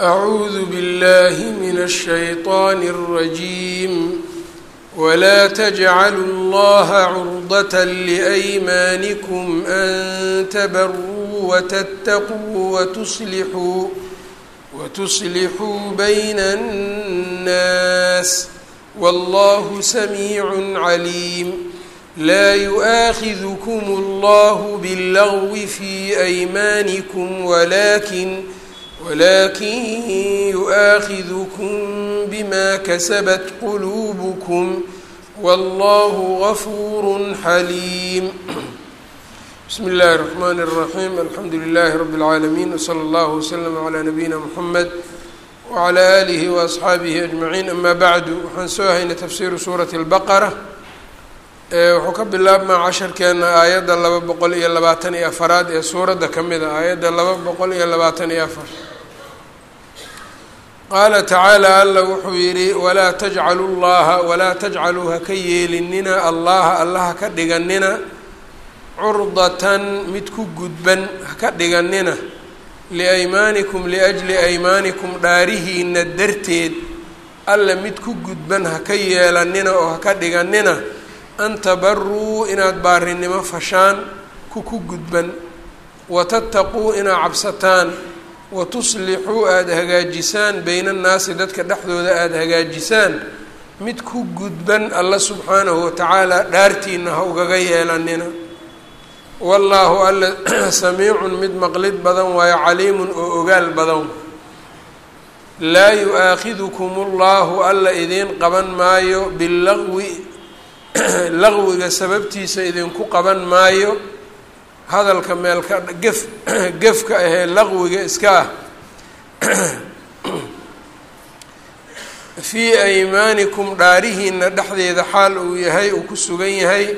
أعوذ بالله من الشيطان الرجيم ولا تجعلوا الله عرضة لأيمانكم أن تبروا وتتقوا وتصلحوا وتصلحوا بين الناس والله سميع عليم لا يؤاخذكم الله باللغو في أيمانكم ولكن ولكن يؤاخذكم بما كسبت قلوبكم والله غفور حليم بسم الله الرحمن الرحيم الحمد لله رب العالمين وصلى الله وسلم على نبينا محمد وعلى آله وأصxaabihi أجمعين أما bعd waxaan soo haynay tafsiru suuraة البqرة wuxuu ka bilaabmaa casharkeena aayadda laba boqol iyo labaatan iyo afaraad ee suuradda ka mid a aayadda laba boqol iyo labaatan iyo afar qaala tacaalى alla wuxuu yidhi walaa tajcaluu llaha walaa tajcaluu haka yeelinina allaha allaha ka dhiganina curdatan mid ku gudban haka dhiganina liaymaanikum liajli aymaanikum dhaarihiina darteed alla mid ku gudban haka yeelanina oo haka dhiganina an tabaruu inaad baarinimo fashaan ku ku gudban watattaquu inaad cabsataan watuslixuu aada hagaajisaan. Bayna annaasi dadka dhexdooda aada hagaajisaan. Mid ku gudban alla subxaanahu watacaala dhaartiina ha ugaga yeelanina wallaahu alla samiicun mid maqlid badan waayo caliimun oo ogaal badan. Laa yu-aakhidukum ullahu alla idiin qaban maayo bilaqwi laqwiga sababtiisa idinku qaban maayo hadalka meelka gef gefka ahee laqwiga iska ah. Fii aymaanikum dhaarihiina dhexdeeda xaal uu yahay uu ku sugan yahay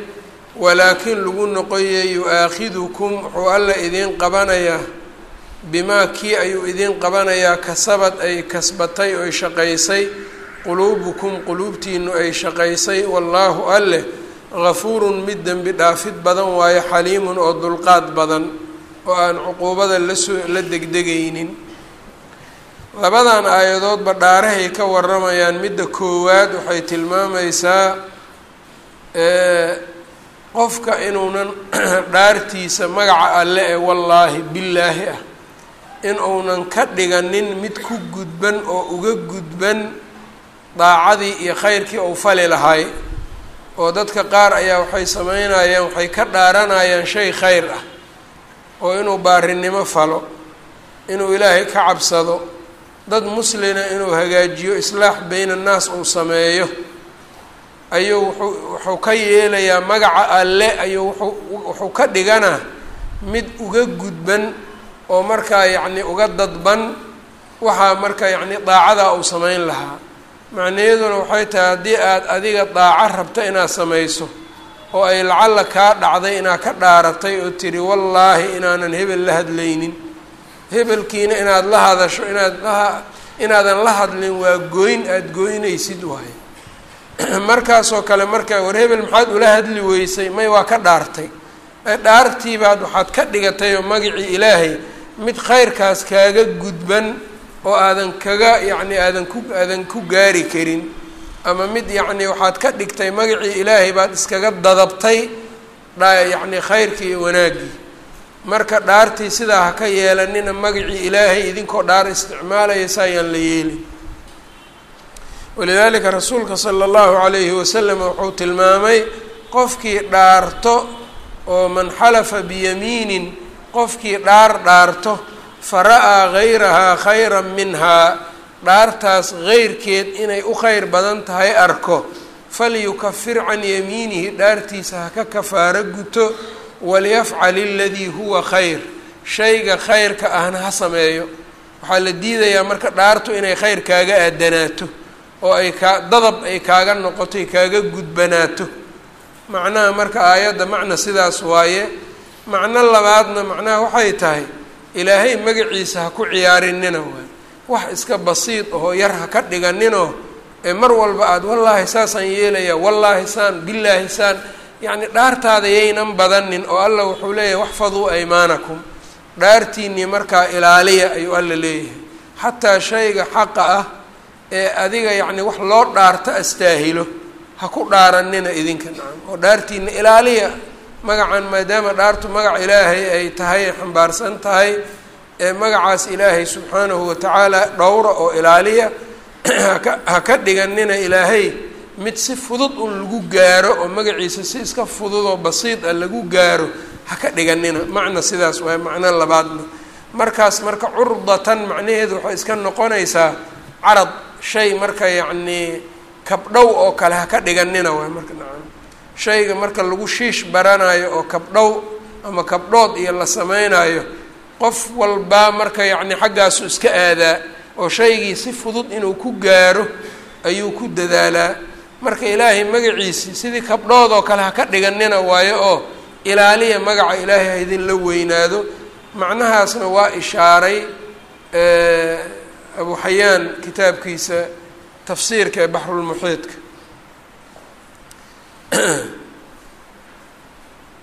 walaakin lagu noqoye yu-aakhidukum wuxuu alla idiin qabanayaa bimaa kii ayuu idiin qabanayaa kasabad ay kasbatay oy shaqaysay quluubukum quluubtiinu ay shaqaysay wallaahu alleh gafuurun mid dembi dhaafid badan waayo xaliimun oo dulqaad badan oo aan cuquubada la soo la degdegaynin. Labadan aayadoodba dhaarahay ka waramayaan midda koowaad waxay tilmaamaysaa qofka inuunan dhaartiisa magaca alle ee wallaahi billaahi ah in uunan ka dhiganin mid ku gudban oo uga gudban daacadii iyo khayrkii uu fali lahay oo dadka qaar ayaa waxay sameynayaan waxay ka dhaaranayaan shay khayr ah oo inuu baarinimo falo inuu ilaahay ka cabsado dad muslina inuu hagaajiyo islaax bayna annaas uu sameeyo. Ayuu wuxuu wuxuu ka yeelayaa magaca alle ayuu wuxuu wuxuu ka dhiganaa mid uga gudban oo markaa yacni uga dadban waxaa marka yacni daacadaa uu sameyn lahaa macnayaduna waxay tahay haddii aad adiga daaco rabto inaad samayso oo ay lacalla kaa dhacday inaad ka dhaaratay oo tiri wallaahi inaanan hebel la hadlaynin. Hebelkiina inaad la hadasho inaad la inaadan la hadlin waa gooyn aada gooynaysid waaye. Markaasoo kale marka war hebel maxaad ula hadli weysay may waa ka dhaartay. Dhaartiibaad waxaad ka dhigatay oo magicii ilaahay mid khayrkaas kaaga gudban oo aadan kaga yacni aadan ku aadan ku gaari karin ama mid yacni waxaad ka dhigtay magacii ilaahay baad iskaga dadabtay yacni khayrkii iyo wanaaggii. Marka dhaartii sidaa ha ka yeelanina magacii ilaahay idinkoo dhaar isticmaalaya sa ayaan la yeelin. Walidaalika rasuulka sala allahu calayhi wasalam wuxuu tilmaamay qofkii dhaarto oo man xalafa biyamiinin qofkii dhaar dhaarto fara-aa gayrahaa khayran minhaa dhaartaas heyrkeed inay u kheyr badan tahay arko falyukafir can yamiinihi dhaartiisa ha ka kafaaro guto waliyafcal iladii huwa khayr shayga khayrka ahna ha sameeyo. Waxaa la diidayaa marka dhaartu inay kheyr kaaga aadanaato oo ay kaa dadab ay kaaga noqoto ay kaaga gudbanaato. Macnaha marka aayadda macna sidaas waaye. Macno labaadna macnaha waxay tahay ilaahay magaciisa ha ku ciyaarinina waay wax iska basiid oo yar ha ka dhiganinoo ee mar walba aada wallaahi saasaan yeelayaa wallaahi saan billaahi saan. Yacni dhaartaada yaynan badanin oo alla wuxuu leeyahay waxfaduu aymaanakum. Dhaartiinii markaa ilaaliya ayuu alla leeyahay. Xataa shayga xaqa ah ee adiga yacni wax loo dhaarto astaahilo ha ku dhaaranina idinka nacam oo dhaartiina ilaaliya magacan maadaama dhaartu magac ilaahay ay tahay ay xambaarsan tahay ee magacaas ilaahay subxaanahu watacaala dhowra oo ilaaliya ha ka dhiganina ilaahay mid si fudud un lagu gaaro oo magaciisa si iska fudud oo basiid ah lagu gaaro ha ka dhiganina macna sidaas waay macno labaadna. Markaas marka curdatan macnaheedu waxay iska noqonaysaa carad shay marka yacnii kabdhow oo kale ha ka dhiganina waay marka nacam shayga marka lagu shiish baranayo oo kabdhow ama kabdhood iyo la samaynayo qof walbaa marka yacni xaggaasu iska aadaa oo shaygii si fudud inuu ku gaaro ayuu ku dadaalaa. Marka ilaahay magaciisii sidii kabdhood oo kale ha ka dhiganina waayo oo ilaaliya magaca ilaahay ha idinla weynaado. Macnahaasna waa ishaaray abu xayaan kitaabkiisa tafsiirka ee baxrulmuxiidka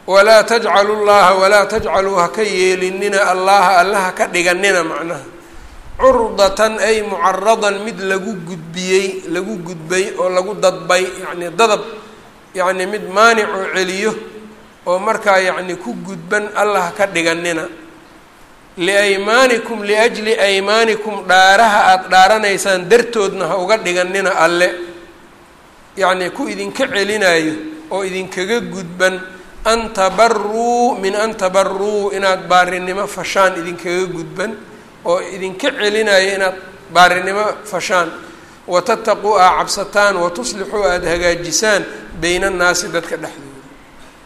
walaa tajcalu llaha walaa tajcaluu haka yeelinina allaha alla ha ka dhiganina macnaha. Curdatan ay mucaradan mid lagu gudbiyey lagu gudbay oo lagu dadbay yacni dadab yacni mid maanic oo celiyo oo markaa yacni ku gudban alla ha ka dhiganina liaymaanikum liajli aymaanikum dhaaraha aada dhaaranaysaan dartoodna ha uga dhiganina alle yacni ku idinka celinayo oo idinkaga gudban an tabaruu min an tabaruu inaad baarinimo fashaan idinkaga gudban oo idinka celinayo inaad baarinimo fashaan. Watattaquu aa cabsataan watuslixuu aada hagaajisaan bayna annaasi dadka dhexdooda.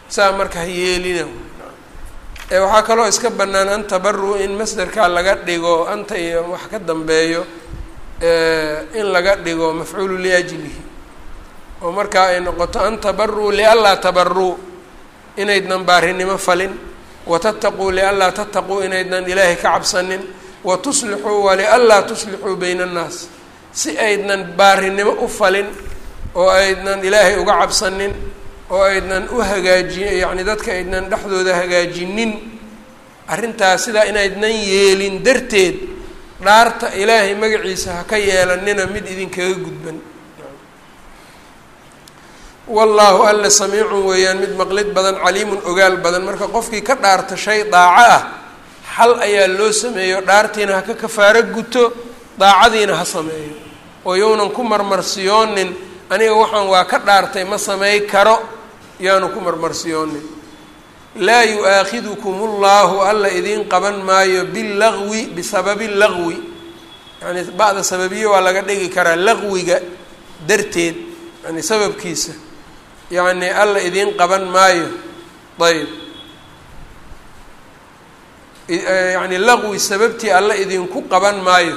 Saa marka ha yeelina. Ee waxaa kaloo iska bannaan an tabaruu in masderkaa laga dhigo anta iyo wax ka dambeeyo in laga dhigo mafcuulu liajlihi oo markaa ay noqoto an tabaruu lianlaa tabaruu inaydnan baarinimo falin watattaquu lianlaa tattaquu inaydnan ilaahay ka cabsanin watuslixuu walianlaa tuslixuu bayna annaas si aydnan baarinimo u falin oo aydnan ilaahay uga cabsanin oo aydnan u hagaaji yacni dadka aydnan dhexdooda hagaajinin. Arrintaas sidaa inaydnan yeelin darteed dhaarta ilaahay magaciisa ha ka yeelanina mid idinkaga gudban wallaahu alla samiicun weeyaan mid maqlid badan caliimun ogaal badan. Marka qofkii ka dhaarta shay daaco ah xal ayaa loo sameeyo dhaartiina ha ka kafaaro guto daacadiina ha sameeyo. Oo yownan ku marmarsiyoonin aniga waxaan waa ka dhaartay ma samey karo yaanu ku marmarsiyoonin. Laa yu-aakhidukum ullahu alla idiin qaban maayo billagwi bisababi lagwi. Yani ba'da sababiye waa laga dhigi karaa lagwiga darteed yani sababkiisa yacni alla idiin qaban maayo. Ayb yani lagwi sababtii alla idinku qaban maayo.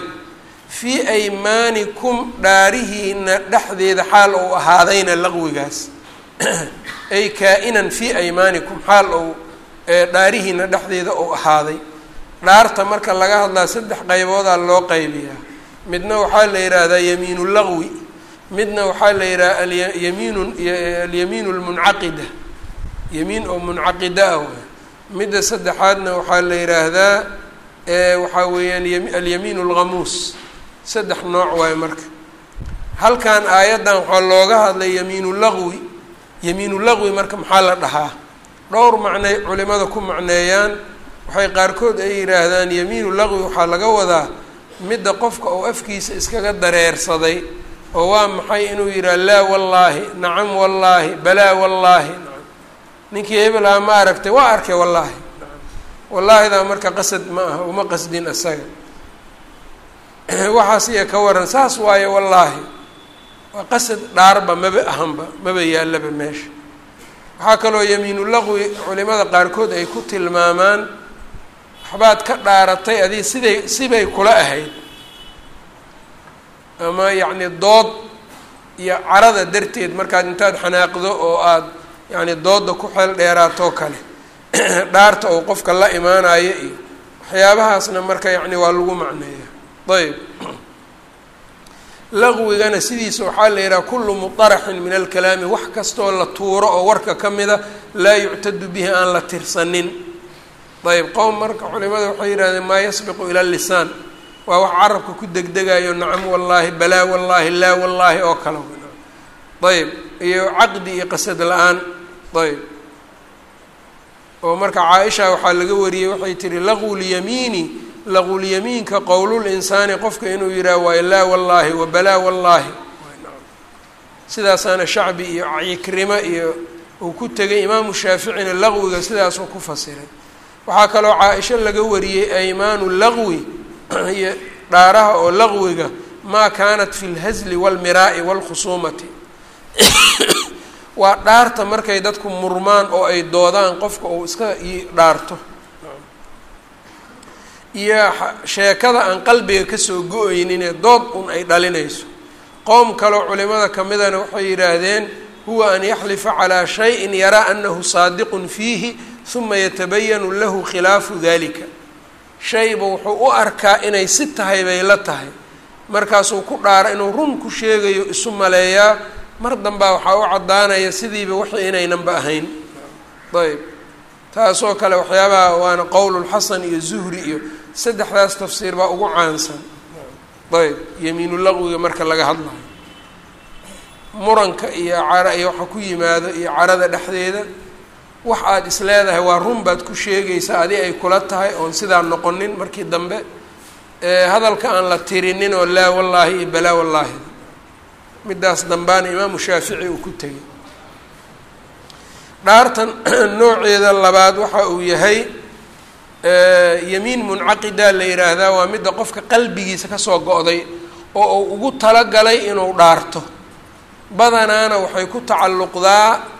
Fii aymaanikum dhaarihiina dhexdeeda xaal ou ahaadayna laqwigaas. Ay kaa-inan fii aymaanikum xaal ou dhaarihiina dhexdeeda ou ahaaday. Dhaarta marka laga hadlaa saddex qayboodaa loo qaybiyaa. Midna waxaa la yidhaahdaa yamiinu lagwi midna waxaa la yidhaha alyamiinu alyamiinu lmuncaqida yamiin oo muncaqida ah waay midda saddexaadna waxaa la yidhaahdaa waxaa weeyaan alyamiin lghamuus saddex nooc waayo marka. Halkan aayaddan waxaa looga hadlay yamiinu lagwi. Yamiinu lagwi marka maxaa la dhahaa? Dhowr macnay culimada ku macneeyaan. Waxay qaarkood ay yidhaahdaan yamiinu lagwi waxaa laga wadaa midda qofka oo afkiisa iskaga dareersaday oo waa maxay inuu yidhaha laa wallaahi nacam wallaahi balaa wallaahi ninkii hebel ma aragtay waa arkay wallaahi. Wallaahidaa marka qasad ma aha uma qasdin asaga. Waxaas iya ka waran saas waayo wallaahi waa qasad dhaarba maba ahanba maba yaallaba meesha. Waxaa kaloo yamiinu laqwi culimada qaarkood ay ku tilmaamaan waxbaad ka dhaaratay adii siday sibay kula ahayd ama yacni dood iyo carada darteed markaad intaad xanaaqdo oo aada yacni dooda ku xeel dheeraatoo kale dhaarta oo qofka la imaanayo iyo waxyaabahaasna marka yacni waa lagu macneeya ayb laqwigana sidiisa waxaa la yidhaha kullu muطaraxin min alkalaami wax kastoo la tuuro oo warka ka mida laa yuctadu bihi aan la tirsanin. Ayb qowm marka culimada waxay yidhahdeen maa yasbiqu ila lisaan waa wax carabka ku degdegayo nacam wallaahi balaa wallaahi laa wallaahi oo kale. Ayb iyo caqdi iyo qasad la'aan. Ayb oo marka caaisha waxaa laga wariyey waxay tihi laqwulyamiini laqwulyamiinka qowlulinsaani qofka inuu yidhaah waayo laa wallaahi wa balaa wallaahi. Sidaasaana shacbi iyo cikrimo iyo uu ku tegay imaamu shaaficina laqwiga sidaasuu ku fasiray. Waxaa kaloo caa-isho laga wariyey aymaanu laqwi iyo dhaaraha oo laqwiga maa kaanat fi lhasli waalmiraa'i waalkhusuumati waa dhaarta markay dadku murmaan oo ay doodaan qofka uu iska dhaarto. Iyo sheekada aan qalbiga ka soo go'ayninee dood un ay dhalinayso. Qowm kaleo culimada kamidana waxay yidhaahdeen huwa an yaxlifa calaa shayin yaraa anahu saadiqun fiihi huma yatabayanu lahu khilaafu dalika shayba wuxuu u arkaa inay si tahay bay la tahay. Markaasuu ku dhaara inuu run ku sheegayo isu maleeyaa mar dambaa waxaa u caddaanaya sidiiba wixii inaynanba ahayn. Ayb. Taasoo kale waxyaabaha waana qowlulxasan iyo zuhri iyo saddexdaas tafsiir baa ugu caansan. Ayb. Yamiinu laqwiga marka laga hadlayo. Muranka iyo cara iyo waxa ku yimaado iyo carada dhexdeeda wax aada is leedahay waa run baad ku sheegaysaa adi ay kula tahay oon sidaa noqonin markii dambe hadalka aan la tirinin oo laa wallaahi iyo balaa wallaahi. Midaas dambaana imaamu shaafici uu ku tegay dhaartan nooceeda labaad waxa uu yahay yamiin muncaqida la yidhaahdaa waa midda qofka qalbigiisa ka soo go-day oo uu ugu talagalay inuu dhaarto. Badanaana waxay ku tacalluqdaa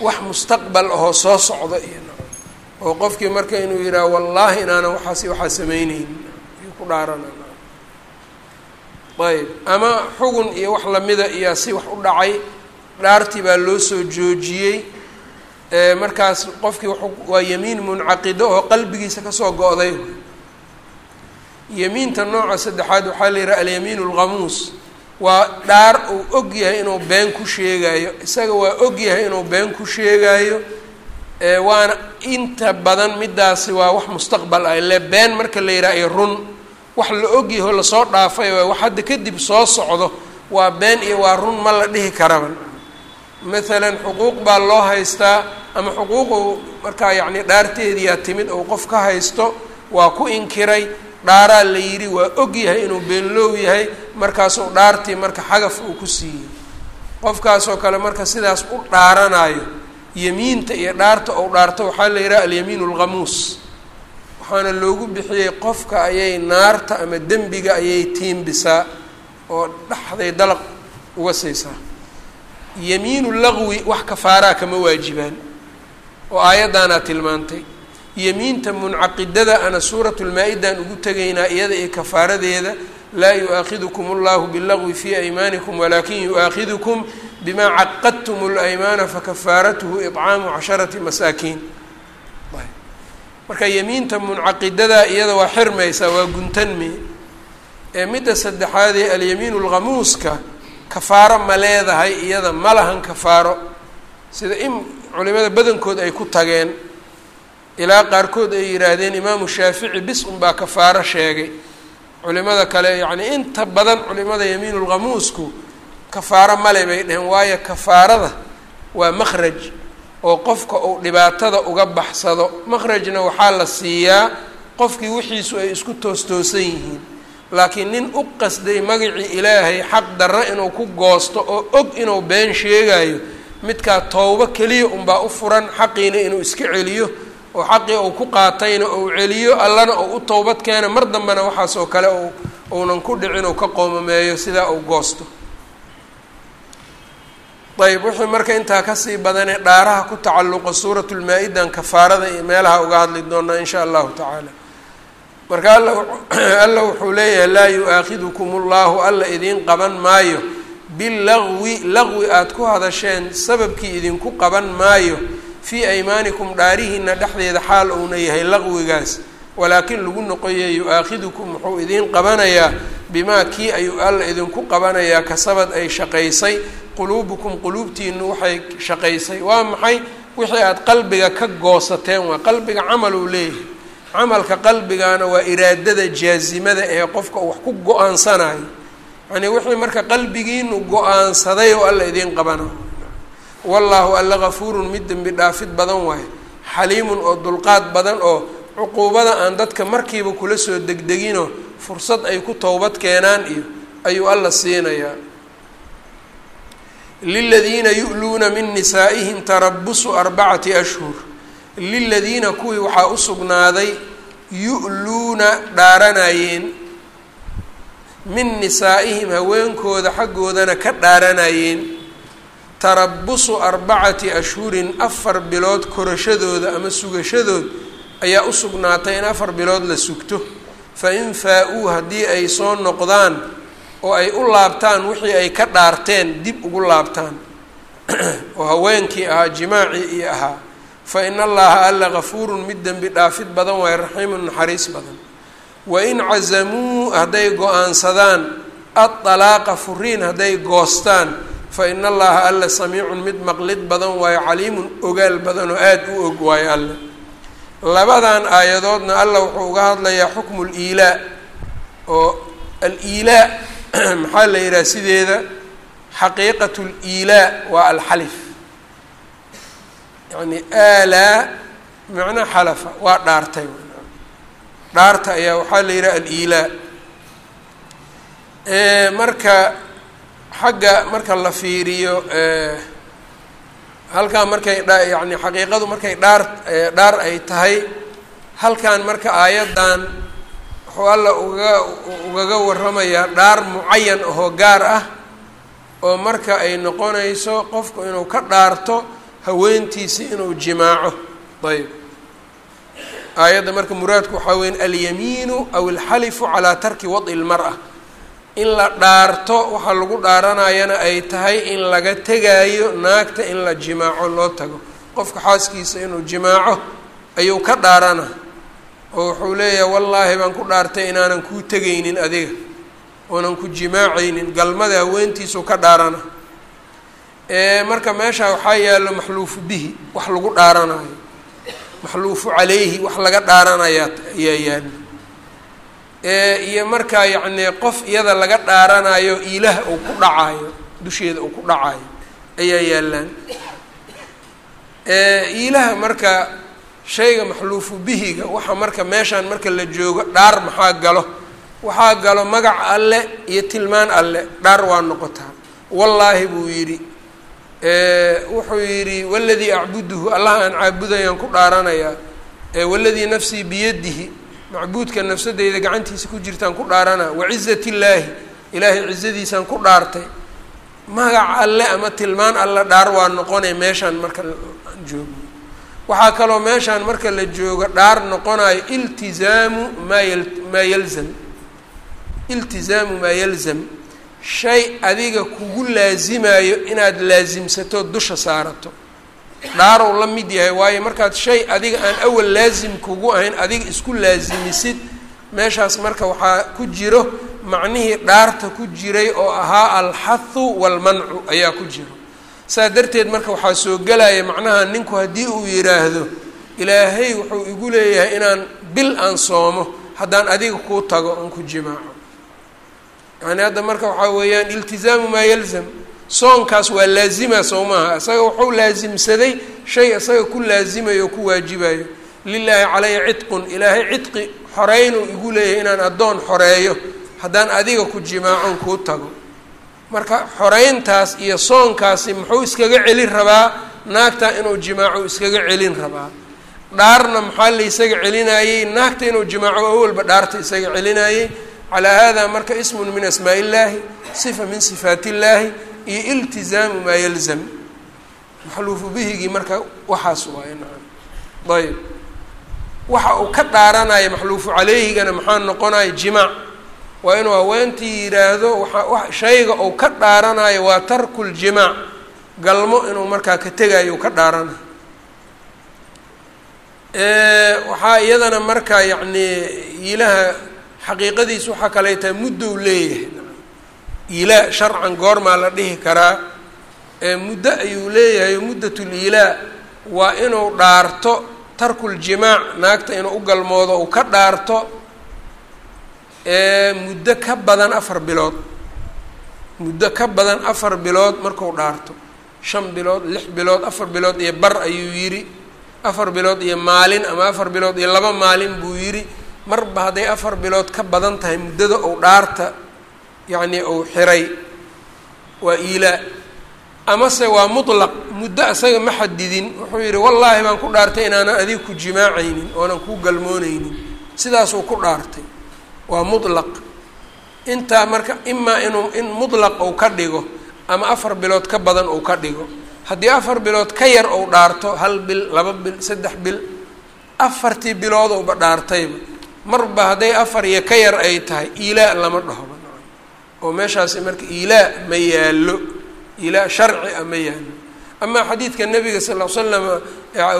wax mustaqbal ahoo soo socda iyo oo qofkii marka inuu yidhaah wallaahi inaanan waxaas waxaa sameyneynin ayuu ku dhaarana ayb ama xugun iyo wax lamida iyo si wax u dhacay. Dhaartii baa loo soo joojiyey. Markaas qofkii waa yamiin muncaqido oo qalbigiisa ka soo go-day. Yamiinta nooca saddexaad waxaa la yidhaha alyamiin alghamuus waa dhaar uu og yahay inuu been ku sheegaayo. Isaga waa og yahay inuu been ku sheegaayo waana inta badan midaasi waa wax mustaqbal ah. Ile been marka la yidhaha iyo run wax la og yaho la soo dhaafay wax hadda kadib soo socdo waa been iyo waa run ma la dhihi karaba maalan xuquuq baa loo haystaa ama xuquuqu markaa yacni dhaarteediyaa timid ou qof ka haysto waa ku inkiray dhaaraa la yidhi waa og yahay inuu beenloow yahay markaasuu dhaartii marka xagaf uu ku siiyey. Qofkaasoo kale marka sidaas u dhaaranayo yemiinta iyo dhaarta ou dhaarto waxaa la yidhaha alyamiin alghamuus waxaana loogu bixiyey qofka ayay naarta ama dembiga ayay tiimbisaa oo dhexday dalaq uga siisaa yamiinu lagwi wax kafaaraa kama waajibaan oo aayaddaanaa tilmaantay yemiinta muncaqidada ana suuratu lmaa-idan ugu tegaynaa iyada iyo kafaaradeeda laa yu-aakhidukum allahu bilagwi fii aymaanikum walaakin yu-aakhidukum bimaa caqadtum اlaymaana fakafaaratuhu icaamu casharati masaakiin. Marka yemiinta muncaqidada iyada waa xirmaysaa waa guntanmi ee midda saddexaadee alyamiin اlghamuuska kafaaro ma leedahay iyada ma lahan kafaaro. Sida in culimada badankood ay ku tageen ilaa qaarkood ay yidhaahdeen imaamu shaafici bis unbaa kafaaro sheegay. Culimada kale yacni inta badan culimada yamiinulghamuusku kafaaro male bay dheheen waayo kafaarada waa makhraj oo qofka uu dhibaatada uga baxsado. Makhrajna waxaa la siiyaa qofkii wixiisu ay isku toostoosan yihiin. Laakiin nin u qasday magacii ilaahay xaq darro inuu ku goosto oo og inuu been sheegayo midkaa towbo keliya unbaa u furan xaqiina inuu iska celiyo oo xaqii uu ku qaatayna uu celiyo allana uu u towbad keena mar dambena waxaas oo kale uunan ku dhicin uu ka qoomameeyo sidaa uu goosto. Ayb wixii marka intaa ka sii badanee dhaaraha ku tacalluqa suuratu lmaa-idan kafaarada iyo meelaha uga hadli doonaa in sha allahu tacaala. Marka alla wuxuu leeyahay laa yu-aakhidukum ullahu alla idiin qaban maayo. Bilagwi lagwi aada ku hadasheen sababkii idinku qaban maayo fii aymaanikum dhaarihiina dhexdeeda xaal uuna yahay laqwigaas. Walaakin lagu noqoye yu-aakhidukum wuxuu idiin qabanayaa bimaa kii ayuu alla idinku qabanayaa kasabad ay shaqaysay. Quluubukum quluubtiinu waxay shaqaysay. Waa maxay? Wixii aada qalbiga ka goosateen waa qalbiga camal uu leeyahay. Camalka qalbigana waa iraadada jaasimada ee qofka wax ku go'aansanayo. Yani wixii marka qalbigiinu go'aansaday oo alla idiin qabana wallaahu alla gafuurun mid dembi dhaafid badan waayo xaliimun oo dulqaad badan oo cuquubada aan dadka markiiba kula soo degdeginoo fursad ay ku towbad keenaan iyo ayuu alla siinayaa. Liladiina yu'luuna min nisaa'ihim tarabusu arbacati ashhur liladiina kuwii waxaa u sugnaaday yu'luuna dhaaranayeen. Min nisaa'ihim haweenkooda xaggoodana ka dhaaranayeen tarabusu arbacati ashhurin afar bilood korashadooda ama sugashadood ayaa u sugnaatay in afar bilood la sugto. Fa in faa-uu haddii ay soo noqdaan oo ay u laabtaan wixii ay ka dhaarteen dib ugu laabtaan. Oo haweenkii ahaa jimaacii iyo ahaa. Fa in allaha alla gafuurun mid dembi dhaafid badan waayo raxiimun naxariis badan. Wain cazamuu hadday go'aansadaan. Addalaaqa furiin hadday goostaan fa in allaha alla samiicun mid maqlid badan waayo caliimun ogaal badan oo aada u og waayo alle labadan aayadoodna alla wuxuu uga hadlayaa xukmu liilaa oo al-iilaa maxaa la yidhaha sideeda? Xaqiiqat liilaa waa alxalif yani aalaa macnaa xalafa waa dhaartay. Dhaarta ayaa waxaa la yidhaha al-iilaa marka xagga marka la fiiriyo halkan markay dha yani xaqiiqadu markay dhaar dhaar ay tahay halkan marka aayaddan wuxuu alla ugaga ugaga waramayaa dhaar mucayan ahoo gaar ah oo marka ay noqonayso qofku inuu ka dhaarto haweentiisi inuu jimaaco. Ayb aayadda marka muraadku waxaa weya alyamiinu aw alxalifu calaa tarki wadi lmar-a in la dhaarto waxaa lagu dhaaranayana ay tahay in laga tegaayo naagta in la jimaaco loo tago. Qofka xaaskiisa inuu jimaaco ayuu ka dhaarana. Oo wuxuu leeyahay wallaahi baan ku dhaartay inaanan kuu tegaynin adiga oonan ku jimaacaynin galmada haweentiisuu ka dhaarana. Marka meesha waxaa yaallo maxluufu bihi wax lagu dhaaranayo. Maxluufu calayhi wax laga dhaaranayaa ayaa yaalo iyo markaa yacnii qof iyada laga dhaaranayo ilaah uu ku dhacayo dusheeda uu ku dhacayo ayaa yaallaan. Ilaha marka shayga maxluufu bihiga waxa marka meeshaan marka la joogo dhaar maxaa galo? Waxaa galo magac alle iyo tilmaan alle dhaar waa noqotaa. Wallaahi buu yidhi. Wuxuu yidhi waladii acbuduhu allah aan caabudayaan ku dhaaranayaa waladii nafsii biyadihi macbuudka nafsadeyda gacantiisa ku jirtaan ku dhaarana wacizat illaahi ilaahay cizadiisaan ku dhaartay. Magac alle ama tilmaan alle dhaar waa noqonay meeshaan marka aan joogno waxaa kaloo meeshaan marka la joogo dhaar noqonayo iltizaamu maa yal maa yalzam. Iltizaamu maa yalzam. Shay adiga kugu laasimayo inaad laasimsato dusha saarato dhaarow la mid yahay waayo markaad shay adiga aan awal laasim kugu ahayn adiga isku laasimisid meeshaas marka waxaa ku jiro macnihii dhaarta ku jiray oo ahaa alxathu walmancu ayaa ku jiro. Saa darteed marka waxaa soo gelaya macnaha ninku haddii uu yidhaahdo ilaahay wuxuu igu leeyahay inaan bil aan soomo haddaan adiga kuu tago aan ku jimaaco. Yani hadda marka waxaa weeyaan iltizaamu maa yalzam soonkaas waa laazima soo isaga wuxuu laasimsaday shay isaga ku laazimayo oo ku waajibayo. Lilaahi calaya cidqun ilaahay cidqi xoreynuu igu leeyahay inaan addoon xoreeyo haddaan adiga ku jimaacon kuu tago. Marka xoreyntaas iyo soonkaasi muxuu iskaga celin rabaa? Naagta inuu jimaaco iskaga celin rabaa. Dhaarna maxaa la isaga celinayey? Naagta inuu jimaaco awalba dhaarta isaga celinayey. Calaa hada marka ismun min asmaa illaahi sifa min sifaat illaahi iyo iltizaamu maa yalzam. Maxluufu bihigii marka waxaas waay nacam ayb waxa uu ka dhaaranayo maxluufu caleyhigana maxaa noqonaya jimaac waa inuu haweentii yidhaahdo waa shayga uu ka dhaaranayo waa tarku ljimaac galmo inuu markaa ka tegayo ka dhaaranayo. Waxaa iyadana marka yacni ilaha xaqiiqadiis waxaa kale tahay muddow leeyahay ilaa sharcan goormaa la dhihi karaa muddo ayuu leeyahay muddatul ilaa waa inuu dhaarto tarkuljimaac naagta inuu u galmoodo uu ka dhaarto muddo ka badan afar bilood. Muddo ka badan afar bilood marku dhaarto. Shan bilood lix bilood afar bilood iyo bar ayuu yidhi. Afar bilood iyo maalin ama afar bilood iyo laba maalin buu yidhi. Marba hadday afar bilood ka badan tahay muddada uu dhaarta yacnii uu xiray waa iilaa amase waa mutlaq muddo isaga ma xadidin. Wuxuu yidhi wallaahi baan ku dhaartay inaanan adiga ku jimaacaynin oonan kuu galmoonaynin. Sidaasuu ku dhaartay. Waa mutlaq. Intaa marka imaa inuu in mutlaq uu ka dhigo ama afar bilood ka badan uu ka dhigo. Haddii afar bilood ka yar uu dhaarto hal bil laba bil saddex bil afartii bilood uuba dhaartayba. Marba hadday afar iyo ka yar ay tahay iilaa lama dhahoba oo meeshaasi marka iilaa ma yaallo iilaa sharci a ma yaallo. Amaa xadiidka nabiga sal l slam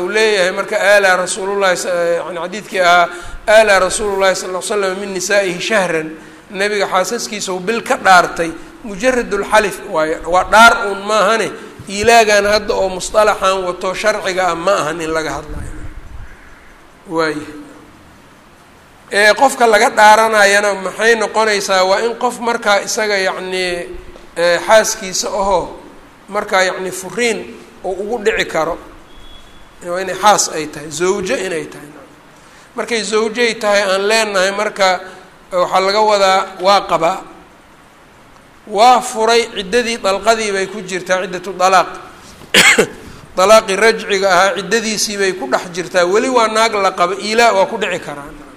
uu leeyahay marka aalaa rasuulullahi yani xadiidkii ahaa aalaa rasuulu llahi sal l slam min nisaa'ihi shahran. Nabiga xaasaskiisa uu bil ka dhaartay mujarad lxalif waay waa dhaar uun maahane iilaagan hadda oo musطalaxan wato sharciga ah ma ahan in laga hadlayo. Waaya ee qofka laga dhaaranayana maxay noqonaysaa waa in qof markaa isaga yacnii xaaskiisa ahoo markaa yacni furiin uu ugu dhici karo. Waa inay xaas ay tahay zawjo inay tahay. Markay zawjoy tahay aan leenahay marka waxaa laga wadaa waa qabaa waa furay ciddadii dalqadii bay ku jirtaa ciddatu dalaaq. Dalaaqii rajciga ahaa ciddadiisii bay ku dhex jirtaa. Weli waa naag la qabo iilaa waa ku dhici karaa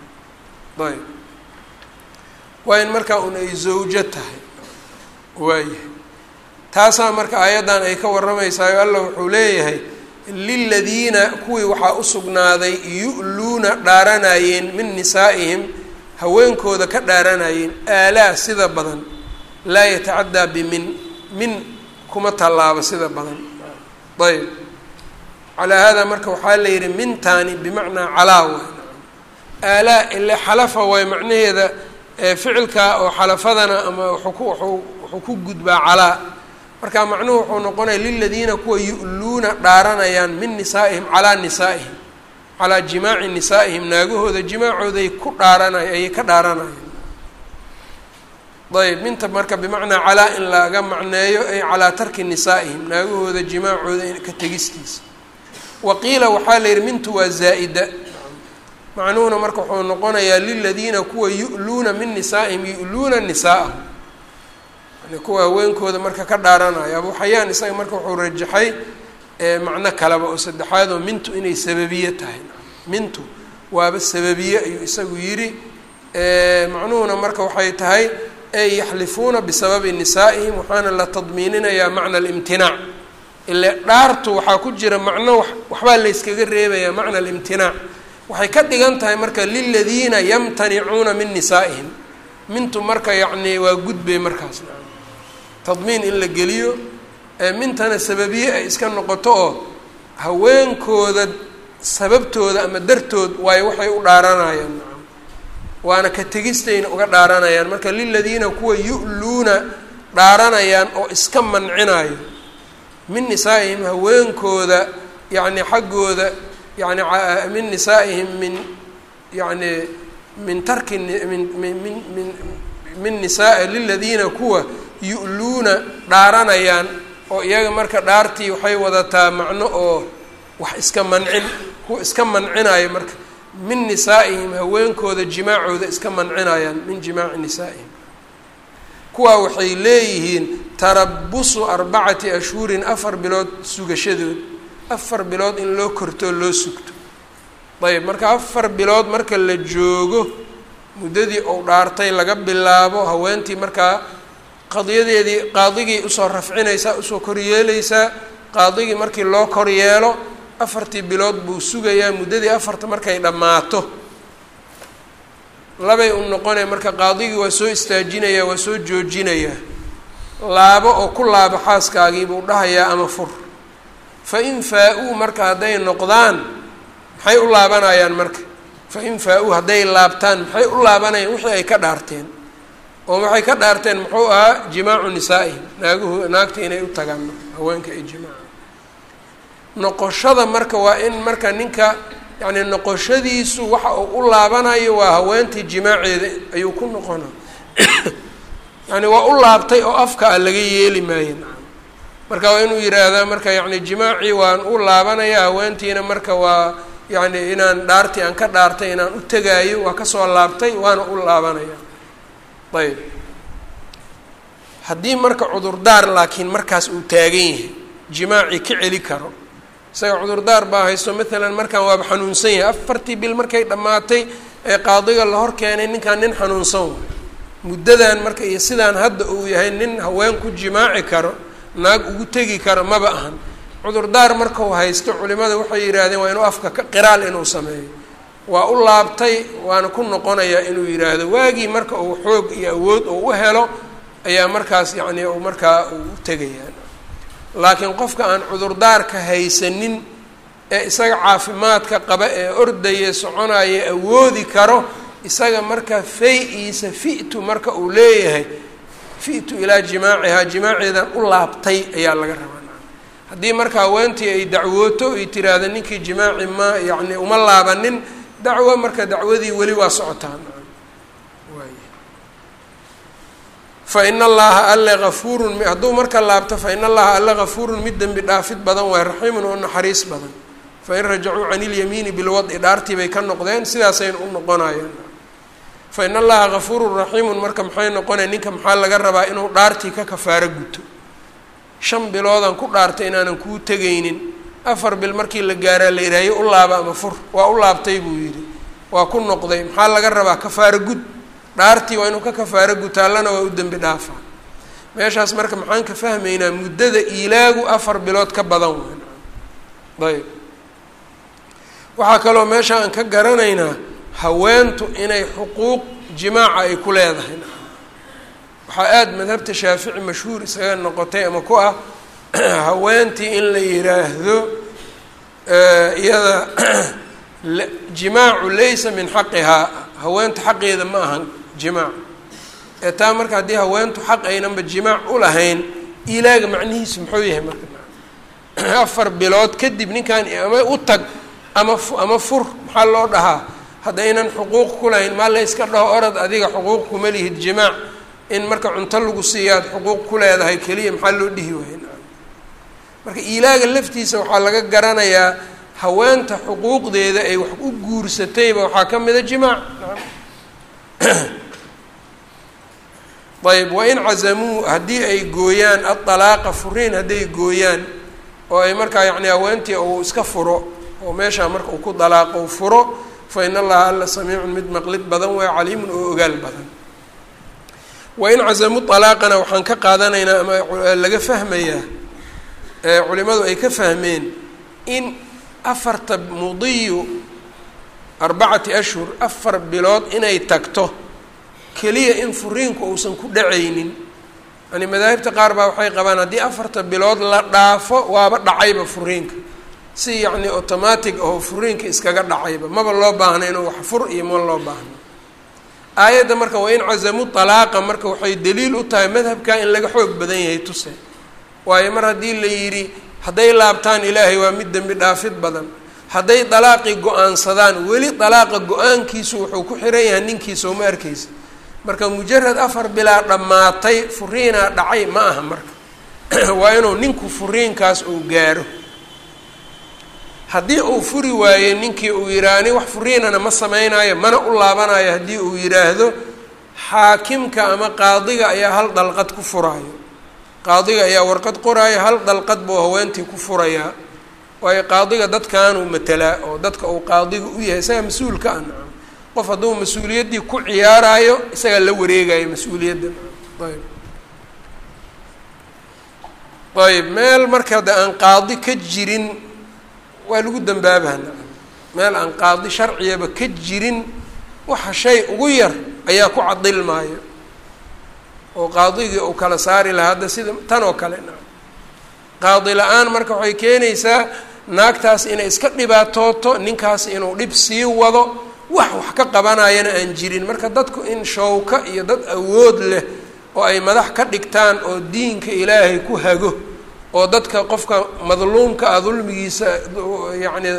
ayb. Waa in markaa un ay zawjo tahay. Waayahay taasaa marka aayaddan ay ka warramaysaao allah wuxuu leeyahay liladiina kuwii waxaa u sugnaaday yu'luuna dhaaranayeen min nisaa'ihim haweenkooda ka dhaaranayeen aalaa sida badan. Laa yatacaddaa bimin min kuma tallaabo sida badan. Ayb. Calaa haadaa marka waxaa la yidhi mintaani bimacnaa calaa waay aalaa ile xalafa waay macnaheeda ficilka oo xalafadana ama wuxuu ku gudbaa calaa. Marka macnuhu wuxuu noqonaya liladiina kuwa yu'luuna dhaaranayaan min nisaa'ihim calaa nisaa'ihim calaa jimaaci nisaa'ihim naagahooda jimaacooday ku dhaaranay ayay ka dhaaranayaan. Ayb minta marka bimacnaa calaa in laga macneeyo ay calaa tarki nisaa'ihim naagahooda jimaacooda ka tegistiisa. Wa qiila waxaa la yidhi mintu waa zaa'ida macnuhuna marka wuxuu noqonayaa liladiina kuwa yu'luuna min nisaa'ihim yu'luuna nisaa'ahum yani kuwa haweenkooda marka ka dhaaranaya abu xayaan isaga marka wuxuu rajaxay macno kaleba oo saddexaad oo mintu inay sababiye tahay. Mintu waaba sababiye ayuu isagu yidhi macnuhuna marka waxay tahay ay yaxlifuuna bisababi nisaa'ihim waxaana la tadmiininayaa macna alimtinaac. Ile dhaartu waxaa ku jira macno waxbaa layskaga reebayaa macna alimtinaac waxay ka dhigan tahay marka liladiina yamtanicuuna min nisaa'ihim. Mintu marka yacni waa gudbay markaas. Tadmiin in la geliyo mintana sababiye ay iska noqoto oo haweenkooda sababtooda ama dartood waayo waxay u dhaaranayaan. Waana ka tegistayna uga dhaaranayaan. Marka liladiina kuwa yu'luuna dhaaranayaan oo iska mancinayo min nisaa'ihim haweenkooda yacni xaggooda yani min nisaa'ihim min yani min tarki min min min nisaa liladiina kuwa yu'luuna dhaaranayaan oo iyaga marka dhaartii waxay wadataa macno oo wax iska mancin kuwa iska mancinayo marka min nisaa'ihim haweenkooda jimaacooda iska mancinayaan min jimaaci nisaa'ihim kuwaa waxay leeyihiin tarabusu arbacati ashhurin afar bilood sugashadood afar bilood in loo kortoo loo sugto. Ayb marka afar bilood marka la joogo muddadii uu dhaartay laga bilaabo haweentii markaa qadiyadeedii qaadigii u soo rafcinaysaa u soo koryeelaysaa qaadigii markii loo koryeelo afartii bilood buu sugayaa muddadii afarta markay dhammaato. Labay u noqonaya marka qaadigii waa soo istaajinayaa waa soo joojinayaa laabo oo ku laabo xaaskaagii buu dhahayaa ama fur fa in faa-uu marka hadday noqdaan maxay u laabanayaan marka? Fa in faa-uu hadday laabtaan maxay u laabanayaan wixii ay ka dhaarteen? Oo waxay ka dhaarteen muxuu ahaa jimaacu nisaa'ihim naaguhu naagta inay u tagaan haweenka ay jimaaca. Noqoshada marka waa in marka ninka yacni noqoshadiisu waxa uu u laabanayo waa haweentii jimaaceeda ayuu ku noqona yani waa u laabtay oo afka a laga yeeli maayo marka waa inuu yidhaahdaa marka yani jimaacii waan u laabanaya haweentiina marka waa yani inaan dhaartii aan ka dhaartay inaan u tegaayo waa ka soo laabtay waana u laabanaya. Ayb. Haddii marka cudurdaar laakiin markaas uu taagan yahay jimaacii ka celi karo isaga cudurdaar baa haysto maalan markaan waaba xanuunsan yahay afartii bil markay dhammaatay ee qaadiga la hor keenay ninkaan nin xanuunsan way muddadan marka iyo sidaan hadda uu yahay nin haween ku jimaaci karo naag ugu tegi karo maba ahan cudurdaar markau haysto culimada waxay yidhaahdeen waa inuu afka ka qiraal inuu sameeyo. Waa u laabtay waana ku noqonayaa inuu yidhaahdo waagii marka uu xoog iyo awood uu u helo ayaa markaas yacni markaa uu u tegayaa. Laakiin qofka aan cudurdaarka haysanin ee isaga caafimaadka qaba ee ordaya soconaya awoodi karo isaga marka fay-iisa fi'tu marka uu leeyahay fi'tu ilaa jimaacihaa jimaaceedan u laabtay ayaa laga rabaa. Haddii marka haweentii ay dacwooto ay tiraahdo ninkii jimaaci ma yacni uma laabanin dacwo marka dacwadii weli waa socotaan fa ina allaha alle gafuurun hadduu marka laabto fa ina allaha alle gafuurun mid dembi dhaafid badan waay raxiimun oo naxariis badan. Fa in rajacuu can ilyamiini bilwadci dhaartii bay ka noqdeen sidaasayna u noqonayeen fa in allaha gafuurun raxiimun marka maxay noqonaya ninka maxaa laga rabaa inuu dhaartii ka kafaaro guto? Shan biloodaan ku dhaartay inaanan kuu tegaynin. Afar bil markii la gaaraa la yidhaayo u laaba ama fur. Waa u laabtay buu yidhi. Waa ku noqday maxaa laga rabaa? Kafaaro gud. Dhaartii waa inuu ka kafaaro gutaallana waa u dembi dhaafaa meeshaas marka maxaan ka fahmaynaa muddada iilaagu afar bilood ka badan weyn. Ayb waxaa kaloo meesha aan ka garanaynaa haweentu inay xuquuq jimaaca ay ku leedahay. Waxaa aada madhabta shaafici mashhuur isaga noqotay ama ku ah haweentii in la yiraahdo iyada jimaacu laysa min xaqihaa haweenta xaqeeda ma ahan jimaac. Ee taa marka haddii haweentu xaq aynanba jimaac u lahayn ilaaga macnihiisu muxuu yahay marka? Afar bilood kadib ninkan ama u tag ama ama fur maxaa loo dhahaa haddaynan xuquuq ku lahayn maa la yska dhaho orad adiga xuquuq kuma lihid jimaac. In marka cunto lagu siiyaad xuquuq ku leedahay keliya maxaa loo dhihi waaya marka ilaaga laftiisa waxaa laga garanayaa haweenta xuquuqdeeda ay wax u guursatayba waxaa ka mida jimaac. Ayb wain cazamuu haddii ay gooyaan aطalaaqa furiin hadday gooyaan oo ay markaa yacni haweentii uu iska furo oo meeshaa marka uu ku dalaaqo u furo fa in allaha alla samiicun mid maqlid badan waa caliimun oo ogaal badan. Wain cazamuu طalaaqana waxaan ka qaadanaynaa ama laga fahmayaa culimadu ay ka fahmeen in afarta mudiyu arbacati ashhur afar bilood inay tagto keliya in furiinku uusan ku dhacaynin. Yani madaahibta qaar baa waxay qabaan haddii afarta bilood la dhaafo waaba dhacayba furiinka si yacni automatic oo furiinka iskaga dhacayba maba loo baahna inuu wax fur iyo ma loo baahno aayadda marka waa in cazamu talaaqa marka waxay daliil u tahay madhabka in laga xoog badan yahay tuse. Waayo mar haddii la yidhi hadday laabtaan ilaahay waa mid dembi dhaafid badan. Hadday dalaaqii go'aansadaan weli dalaaqa go'aankiisu wuxuu ku xiran yahay ninkiisa uma arkaysa. Marka mujarad afar bilaa dhammaatay furiinaa dhacay ma aha marka. Waa inuu ninku furiinkaas uu gaaro haddii uu furi waaye ninkii uu yidhaah ani wax furiinana ma samaynayo mana u laabanayo haddii uu yidhaahdo xaakimka ama qaadiga ayaa hal dalqad ku furaayo. Qaadiga ayaa warqad qoraayo hal dalqad buu haweentii ku furayaa. Waayo qaadiga dadkaanuu matelaa oo dadka uu qaadiga u yahay isagaa mas'uulka ah nacam qof hadduu mas'uuliyaddii ku ciyaaraayo isagaa la wareegayo mas'uuliyadda. Ayb. Ayb meel marka de aan qaadi ka jirin waa lagu dambaabaha meel aan qaadi sharciyaba ka jirin waxa shay ugu yar ayaa ku cadilmaayo oo qaadigii uu kala saari lahaa hadda sida tan oo kale. Nacam qaadi la'aan marka waxay keenaysaa naagtaas inay iska dhibaatooto ninkaas inuu dhib sii wado wax wax ka qabanayana aan jirin. Marka dadku in shawka iyo dad awood leh oo ay madax ka dhigtaan oo diinka ilaahay ku hago oo dadka qofka madluumka ah dulmigiisa yacni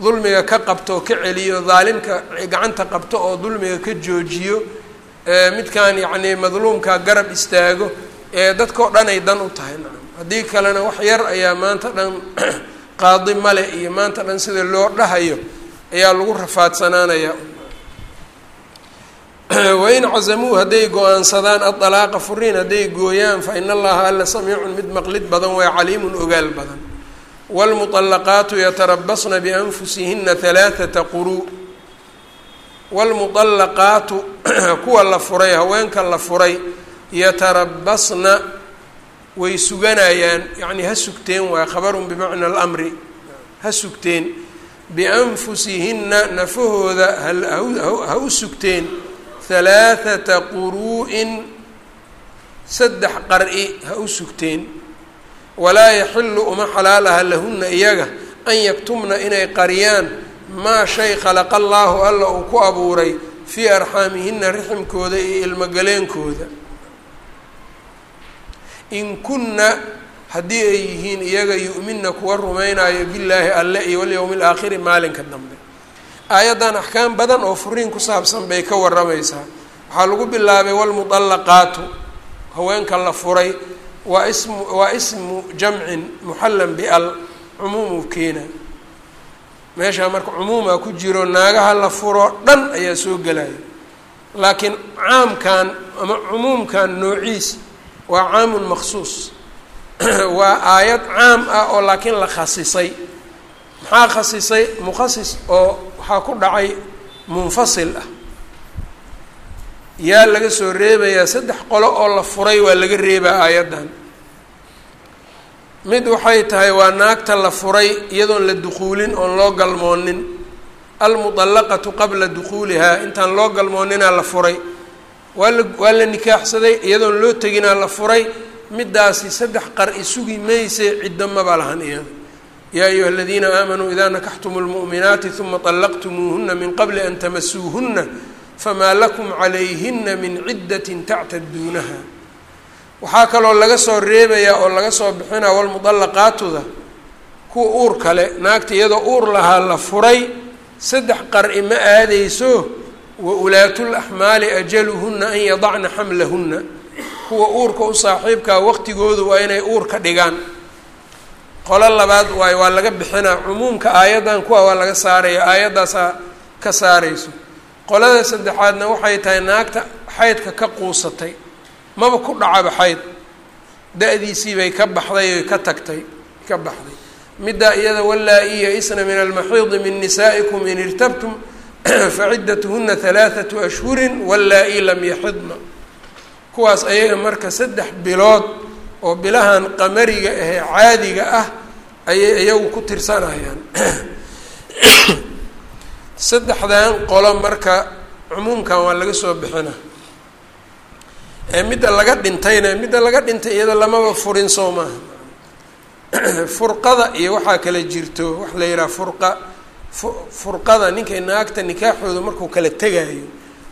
dulmiga ka qabto oo ka celiyo daalimka gacanta qabto oo dulmiga ka joojiyo midkan yacnii madluumka garab istaago ee dadkao dhan ay dan u tahay nacam haddii kalena wax yar ayaa maanta dhan qaadi male iyo maanta dhan sida loo dhahayo ayaa lagu rafaadsanaanaya wain cazamuu hadday go-aansadaan adalaaqa furiin hadday gooyaan fa ina allaha alla samiicun mid maqlid badan waa caliimun ogaal badan wاlmuطalaqaatu yatarabasna bianfusihina halaaثata quruu wاlmuطalaqaatu kuwa la furay haweenka la furay yatarabasna way suganayaan yacnii ha sugteen waa khabarun bimacna اlamri ha sugteen bianfusihinna nafahooda ha u sugteen halaaثata quruu'in saddex qar-i ha u sugteen. Walaa yaxilu uma xalaalaha lahuna iyaga an yaktumna inay qariyaan maa shay khalaqa allaahu alla uu ku abuuray fii arxaamihina riximkooda iyo ilmogaleenkooda in kunna haddii ay yihiin iyaga yu'minna kuwa rumaynayo billaahi alle iyo walyowmi alaakhiri maalinka dambe aayaddan axkaam badan oo furiin ku saabsan bay ka waramaysaa waxaa lagu bilaabay walmuطallaqaatu haweenka la furay waa ismu waa ismu jamcin muxallan bial cumuumu keena meeshaa marka cumuumaa ku jiro naagaha la furo dhan ayaa soo gelaya laakiin caamkan ama cumuumkan noociis waa caamun maksuus waa aayad caam ah oo laakiin la khasisay maxaa khasisay? Mukhasis oo waxaa ku dhacay munfasil ah. Yaa laga soo reebayaa saddex qolo oo la furay waa laga reebaa aayaddan. Mid waxay tahay waa naagta la furay iyadoon la dukuulin oon loo galmoonin. Almuطallaqatu qabla dukuulihaa intaan loo galmooninaa la furay. Waa la waa la nikaaxsaday iyadoon loo teginaa la furay. Midaasi saddex qar-i sugi mayse ciddo maba lahan iyada yaa ayuha aladiina aamanuu idaa nakaxtumu lmu'minaati uma طallaqtumuuhuna min qabli an tamasuuhuna famaa lakum calayhina min ciddatin tactaduunaha waxaa kaloo laga soo reebayaa oo laga soo bixinaa walmudallaqaatuda kuwa uur kale naagta iyadoo uur lahaa la furay saddex qar-i ma aadeyso wa ulaatul axmaali ajaluhuna an yadacna xamlahuna kuwa uurka u saaxiibkaa waqtigoodu waa inay uur ka dhigaan qolo labaad waay waa laga bixinaa cumuumka aayaddan kuwa waa laga saaraya aayaddaasaa ka saarayso. Qolada saddexaadna waxay tahay naagta xaydka ka quusatay. Maba ku dhacaba xayd. Da-diisii bay ka baxday oy ka tagtay ka baxday. Middaa iyada walaa-i ya-isna min almaxiidi min nisaa'ikum in irtabtum faciddatuhuna halaathatu ashhurin walaa-i lam yaxidna kuwaas ayaga marka saddex bilood oo bilahan qamariga ahee caadiga ah ayay iyagu ku tirsanayaan saddexdan qolo marka cumuumkan waa laga soo bixina. Midda laga dhintayna midda laga dhintay iyada lamaba furin soo maaha. Furqada iyo waxaa kala jirto waxa la yidhaha furqa furqada ninkay naagta nikaaxooda markuu kala tegaayo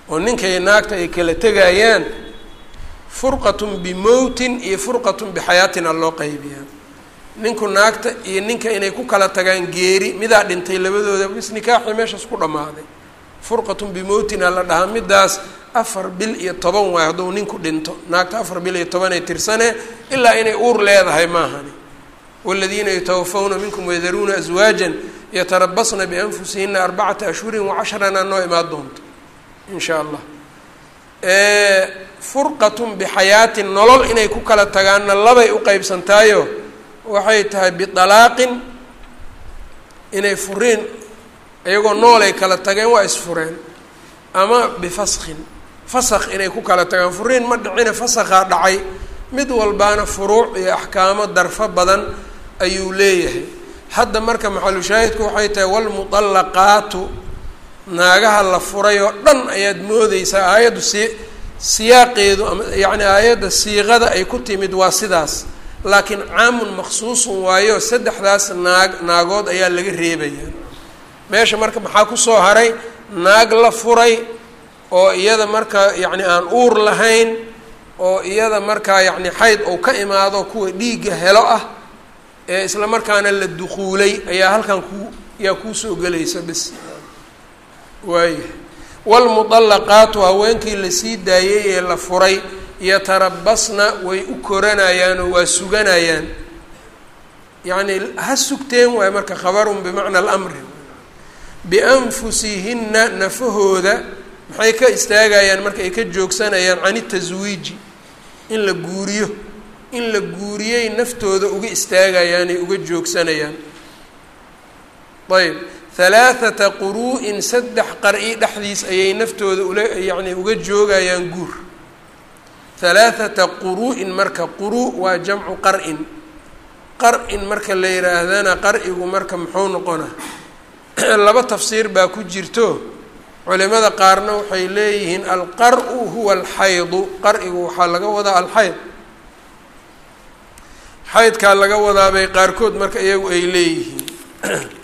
oo ninkay naagta ay kala tegayaan furqatun bimowtin iyo furqatun bixayaatina loo qaybiyaa. Ninku naagta iyo ninka inay ku kala tagaan geeri midaa dhintay labadooda bis nikaaxii meeshaas ku dhammaaday. Furqatun bimowtina la dhahaa midaas afar bil iyo toban waay hadduu ninku dhinto. Naagta afar bil iyo toban ay tirsanee ilaa inay uur leedahay maahani. Waladiina yatawafawna minkum wayadaruuna aswaajan yatarabasna bianfusihina arbacata ashhurin wacashrana noo imaan doonto. In shaa allah furqatun bixayaatin nolol inay ku kala tagaanna labay u qeybsantaayo waxay tahay bidalaaqin inay furiin iyagoo noolay kala tageen waa isfureen ama bifaskin fasak inay ku kala tagaan furiin ma dhicine fasakhaa dhacay. Mid walbaana furuuc iyo axkaamo darfo badan ayuu leeyahay. Hadda marka maxalushaahidku waxay tahay walmuطallaqaatu naagaha la furay oo dhan ayaad moodeysaa aayaddu si siyaaqeedu ama yacni aayadda siiqada ay ku timid waa sidaas. Laakiin caamun maksuusun waayo saddexdaas naag naagood ayaa laga reebayaa meesha marka maxaa ku soo haray? Naag la furay oo iyada marka yacni aan uur lahayn oo iyada markaa yacni xayd ou ka imaado kuwa dhiigga helo ah ee isla markaana la duquulay ayaa halkan ku yaa kuusoo gelaysa bis waaya waalmudallaqaatu haweenkii la sii daayey ee la furay yatarabasna way u koranayaan oo waa suganayaan. Yacni ha sugteen waayo marka khabarun bimacna alamri. Bianfusihinna nafahooda maxay ka istaagayaan marka ay ka joogsanayaan can itaswiiji in la guuriyo. In la guuriyey naftooda uga istaagayaan ay uga joogsanayaan. Ayb halaathata quruu-in saddex qar-i dhexdiis ayay naftooda ula yacni uga joogayaan guur. Halaathata quruu-in marka quruu waa jamcu qar-in. Qar-in marka la yidhaahdana qar-igu marka muxuu noqonaa laba tafsiir baa ku jirto. Culimada qaarna waxay leeyihiin alqar-u huwa alxaydu qar-igu waxaa laga wadaa alxayd xaydkaa laga wadaabay qaarkood marka iyagu ay leeyihiin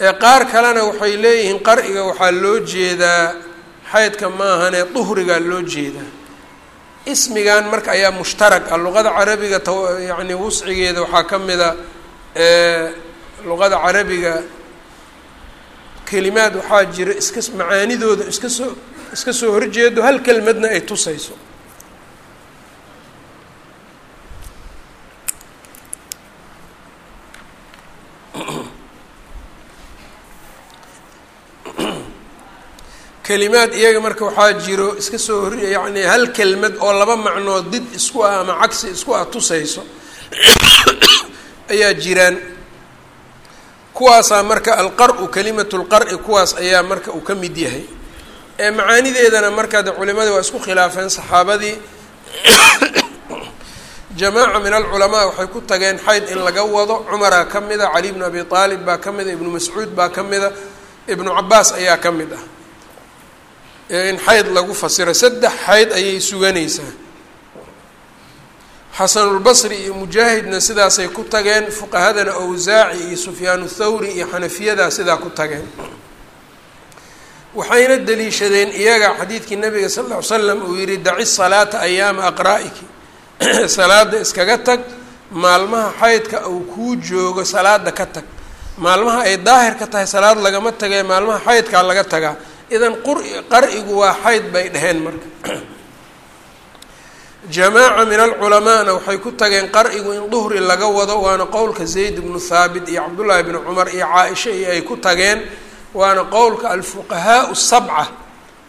ee qaar kalena waxay leeyihiin qar-iga waxaa loo jeedaa xaydka maahane duhrigaa loo jeedaa. Ismigan marka ayaa mushtarak ah. Luqada carabiga t yacni wuscigeeda waxaa ka mida luqada carabiga kelimaad waxaa jira iska macaanidooda iska soo iska soo horjeedo hal kelmadna ay tusayso kelimaad iyaga marka waxaa jiro iska soo hor yacni hal kelmad oo laba macnood did isku ah ama cagsi isku ah tusayso ayaa jiraan. Kuwaasaa marka alqar-u kalimatu lqar-i kuwaas ayaa marka uu ka mid yahay. Ee macaanideedana marka de culimadii waa isku khilaafeen saxaabadii jamaaca min alculamaa waxay ku tageen xayd in laga wado. Cumaraa ka mida cali bnu abi aalib baa ka mida ibnu mascuud baa ka mida ibnu cabaas ayaa ka mid ah in xayd lagu fasiro saddex xayd ayay suganaysaa. Xasanulbasri iyo mujaahidna sidaasay ku tageen fuqahadana awsaaci iyo sufyaanu thawri iyo xanafiyadaa sidaa ku tageen. Waxayna deliishadeen iyaga xadiidkii nabiga sal ll ly slam uu yihi daci salaata ayaama aqraa'iki salaada iskaga tag maalmaha xaydka uu kuu joogo salaada ka tag. Maalmaha ay daahir ka tahay salaad lagama tagae maalmaha xaydkaa laga tagaa idan qar-igu waa xayd bay dheheen marka. Jamaaca min alculamaana waxay ku tageen qar-igu in duhri laga wado waana qowlka zayd bnu thaabit iyo cabdullaahi bnu cumar iyo caa-isha iyo ay ku tageen waana qowlka alfuqahaau sabca.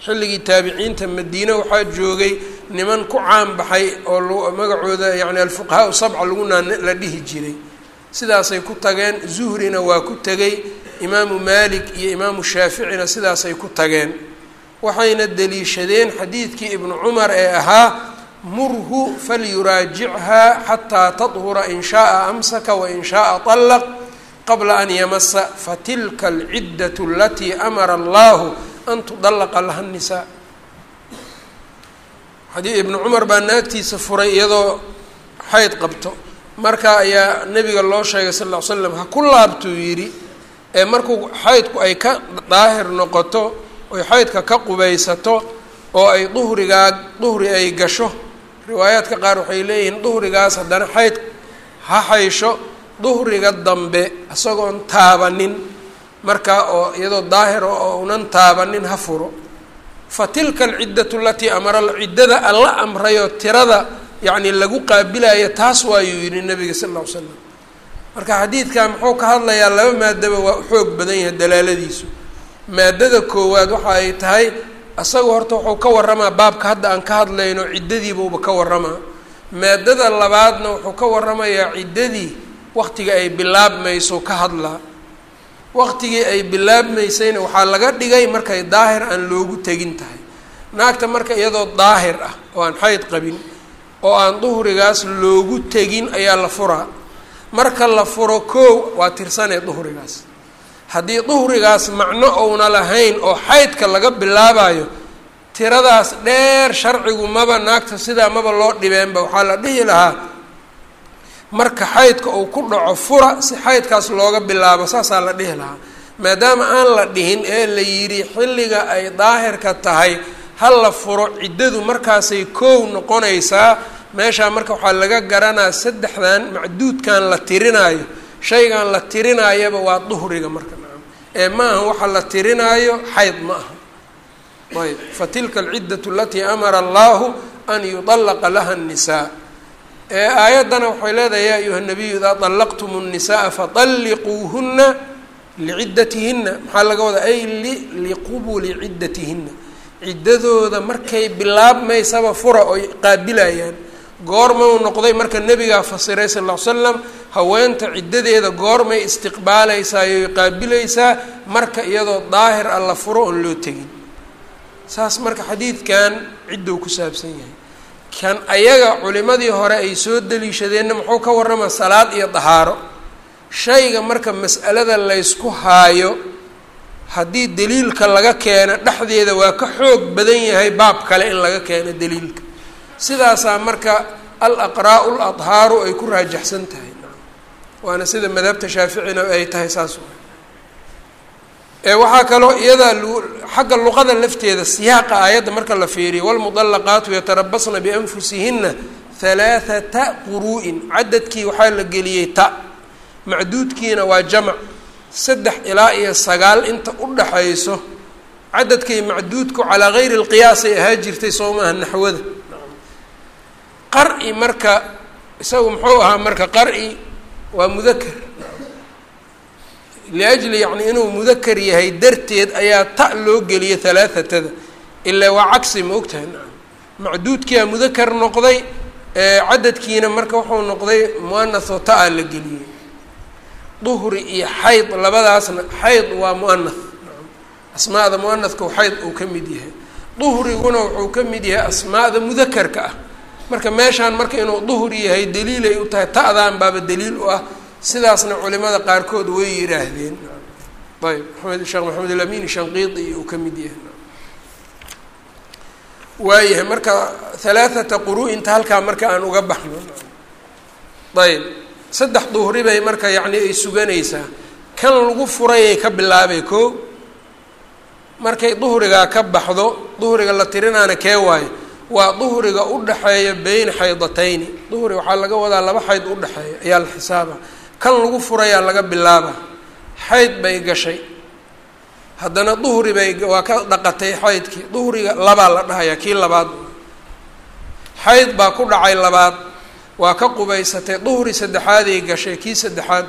Xilligii taabiciinta madiine waxaa joogay niman ku caan baxay oo magacooda yani alfuqahaau sabca laguna la dhihi jiray. Sidaasay ku tageen zuhrina waa ku tegey imaamu maalik iyo imaamu shaaficina sidaasay ku tageen waxayna deliishadeen xadiidkii ibnu cumar ee ahaa murhu falyuraajichaa xataa tahura in shaaa amsaka wain shaaa طallaq qabla an yamasa fatilka alciddatu alatii amara allahu an tudallaqa laha nisaa xadii ibnu cumar baa naagtiisa furay iyadoo xayd qabto marka ayaa nabiga loo sheegay sal ll ly slam ha ku laabtuu yidhi ee markuu xaydku ay ka daahir noqoto oy xaydka ka qubaysato oo ay duhrigaa duhri ay gasho riwaayaadka qaar waxay leeyihiin duhrigaas haddana xayd ha xaysho duhriga dambe isagoon taabanin markaa oo iyadoo daahira oo unan taabanin ha furo. Fa tilka alciddatu alatii amara ciddada alla amrayoo tirada yacni lagu qaabilayo taas waayuu yidhi nabiga sal lla ly slam marka xadiidkan muxuu ka hadlayaa laba maadaba waa u xoog badan yahay dalaaladiisu. Maadada koowaad waxa ay tahay isaga horta wuxuu ka warramaa baabka hadda aan ka hadlayno ciddadiibuuba ka warramaa. Maadada labaadna wuxuu ka warramayaa ciddadii waqtiga ay bilaabmayso ka hadlaa waqtigii ay bilaabmaysayna waxaa laga dhigay markay daahir aan loogu tegin tahay. Naagta marka iyadoo daahir ah oo aan xayd qabin oo aan duhrigaas loogu tegin ayaa la furaa marka la furo koow waa tirsanee duhrigaas haddii duhrigaas macno ouna lahayn oo xaydka laga bilaabayo tiradaas dheer sharcigu maba naagta sidaa maba loo dhibeenba. Waxaa la dhihi lahaa marka xaydka uu ku dhaco fura si xaydkaas looga bilaabo saasaa la dhihi lahaa. Maadaama aan la dhihin ee la yidhi xilliga ay daahirka tahay ha la furo ciddadu markaasay koow noqonaysaa meeshaa marka waxaa laga garanaa saddexdan macduudkan la tirinaayo shaygan la tirinaayaba waa duhriga marka. Nacam ee ma aha waxa la tirinaayo xayd ma aha. Ayb fatilka alciddatu alatii amara allahu an yudallaqa laha annisaa. Ee aayaddana waxay leedahay yaa ayuha nabiyu idaa dallaqtum nnisaaa fatalliquuhuna liciddatihinna maxaa laga wadaa? Ay liqubuli ciddatihinna. Ciddadooda markay bilaabmaysaba fura oy qaabilayaan goormau noqday marka nebigaa fasiray sal ll ly slam haweenta ciddadeeda goormay istiqbaalaysaa oy qaabilaysaa marka iyadoo daahir a la furo oon loo tegin. Saas marka xadiidkan ciddou ku saabsan yahay. Kan ayaga culimadii hore ay soo daliishadeenna muxuu ka warramaa salaad iyo dahaaro. Shayga marka mas'alada laysku haayo haddii daliilka laga keeno dhexdeeda waa ka xoog badan yahay baab kale in laga keeno daliilka sidaasaa marka al aqraa-u l adhaaru ay ku raajaxsan tahay. Waana sida madhabta shaaficina ay tahay saas ee waxaa kaloo iyadaa xagga luqada lafteeda siyaaqa aayadda marka la fiiriyo walmudallaqaatu yatarabasna bianfusihina halaathata quruu'in cadadkii waxaa la geliyey ta. Macduudkiina waa jamac. Saddex ilaa iyo sagaal inta u dhaxayso cadadkay macduudku calaa gayri lqiyaas ay ahaa jirtay soo maaha naxwada qar-i marka isagu muxuu ahaa marka qar-i waa mudaker liajli yacni inuu mudakar yahay darteed ayaa ta loo geliyay halaahatada ilaa waa cagsi ma ogtahay nacam. Macduudkiia mudakar noqday cadadkiina marka wuxuu noqday muanathoo ta-a la geliyey. Duhri iyo xayd labadaasna xayd waa muanath asmaada muanathka xayd uu ka mid yahay. Duhriguna wuxuu ka mid yahay asmaada mudakarka ah marka meeshaan marka inuu duhri yahay daliilay u tahay ta'daan baaba daliil u ah. Sidaasna culimada qaarkood way yidhaahdeen ayb maxamed sheekh maxamed alamin shanqiidi uu ka mid yahay. Waayahay marka halaathata quru-inta halkaa marka aan uga baxno. Ayb saddex duhri bay marka yacni ay suganaysaa. Kan lagu furayay ka bilaabay ko markay duhrigaa ka baxdo duhriga la tirinaana kee waayo waa duhriga u dhaxeeya beyna xaydatayni duhri waxaa laga wadaa laba xayd u dhexeeya ayaa la xisaaba. Kan lagu furayaa laga bilaaba. Xayd bay gashay. Haddana duhri bay waa ka dhaqatay xaydkii. Duhriga labaa la dhahayaa kii labaad. Xayd baa ku dhacay labaad. Waa ka qubaysatay. Duhri saddexaaday gashay kii saddexaad?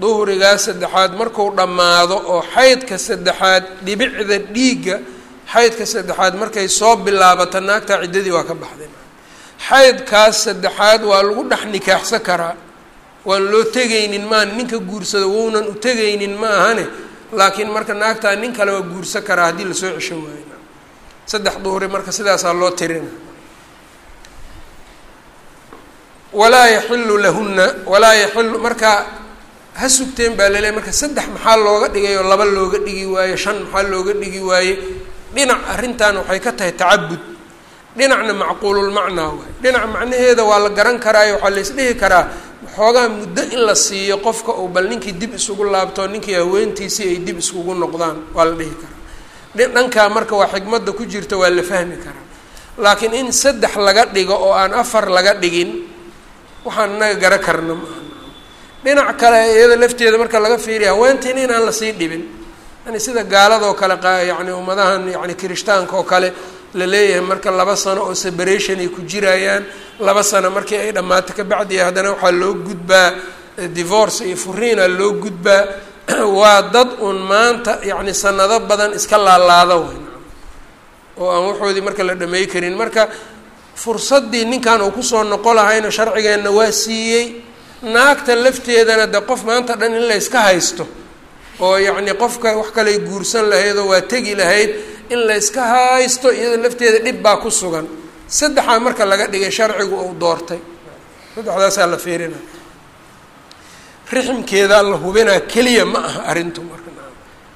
Duhrigaa saddexaad. Marku dhammaado oo xaydka saddexaad dhibicda dhiigga xaydka saddexaad markay soo bilaabata naagtaa ciddadii waa ka baxday. Xaydkaas saddexaad waa lagu dhex nikaaxsan karaa. Waan loo tegaynin maan ninka guursado wounan u tegaynin ma ahane laakiin marka naagtaa nin kale waa guursan karaa haddii la soo cesho waayo saddex duhri marka sidaasaa loo tirina. Walaa yaxilu lahuna walaa yaxilu marka ha sugteen baa laleeay marka saddex maxaa looga dhigay oo laba looga dhigi waaye shan maxaa looga dhigi waaye dhinac arrintan waxay ka tahay tacabud. Dhinacna macquululmacnaa waay. Dhinac macnaheeda waa la garan karaayo waxaa la isdhihi karaa. Waxoogaa muddo in la siiyo qofka uu bal ninkii dib isugu laabto ninkii haweentiisii ay dib iskugu noqdaan waa la dhihi karaa. Dhankaa marka waa xikmadda ku jirta waa la fahmi karaa. Laakiin in saddex laga dhigo oo aan afar laga dhigin waxaan inaga gara karna maaha dhinac kale iyada lafteeda marka laga fiiriya haweentiin inaan la sii dhibin yani sida gaaladoo kale yani ummadahan yani kirishtaanka oo kale la leeyahay marka laba sano oo separation ay ku jirayaan laba sano markii ay dhammaato ka bacdiya haddana waxaa loo gudbaa divorce iyo furiina loo gudbaa waa dad uun maanta yacni sanado badan iska laalaada way oo aan waxoodii marka la dhamey karin. Marka fursaddii ninkan uu ku soo noqo lahayna sharcigeenna waa siiyey naagta lafteedana de qof maanta dhan in la yska haysto oo yacni qofka wax kaley guursan lahayd oo waa tegi lahayd in la yska haysto iyada lafteeda dhib baa ku sugan. Saddexaa marka laga dhigay sharcigu uu doortay. Saddexdaasaa la fiirina. Riximkeeda la hubinaa keliya ma aha arrintu marka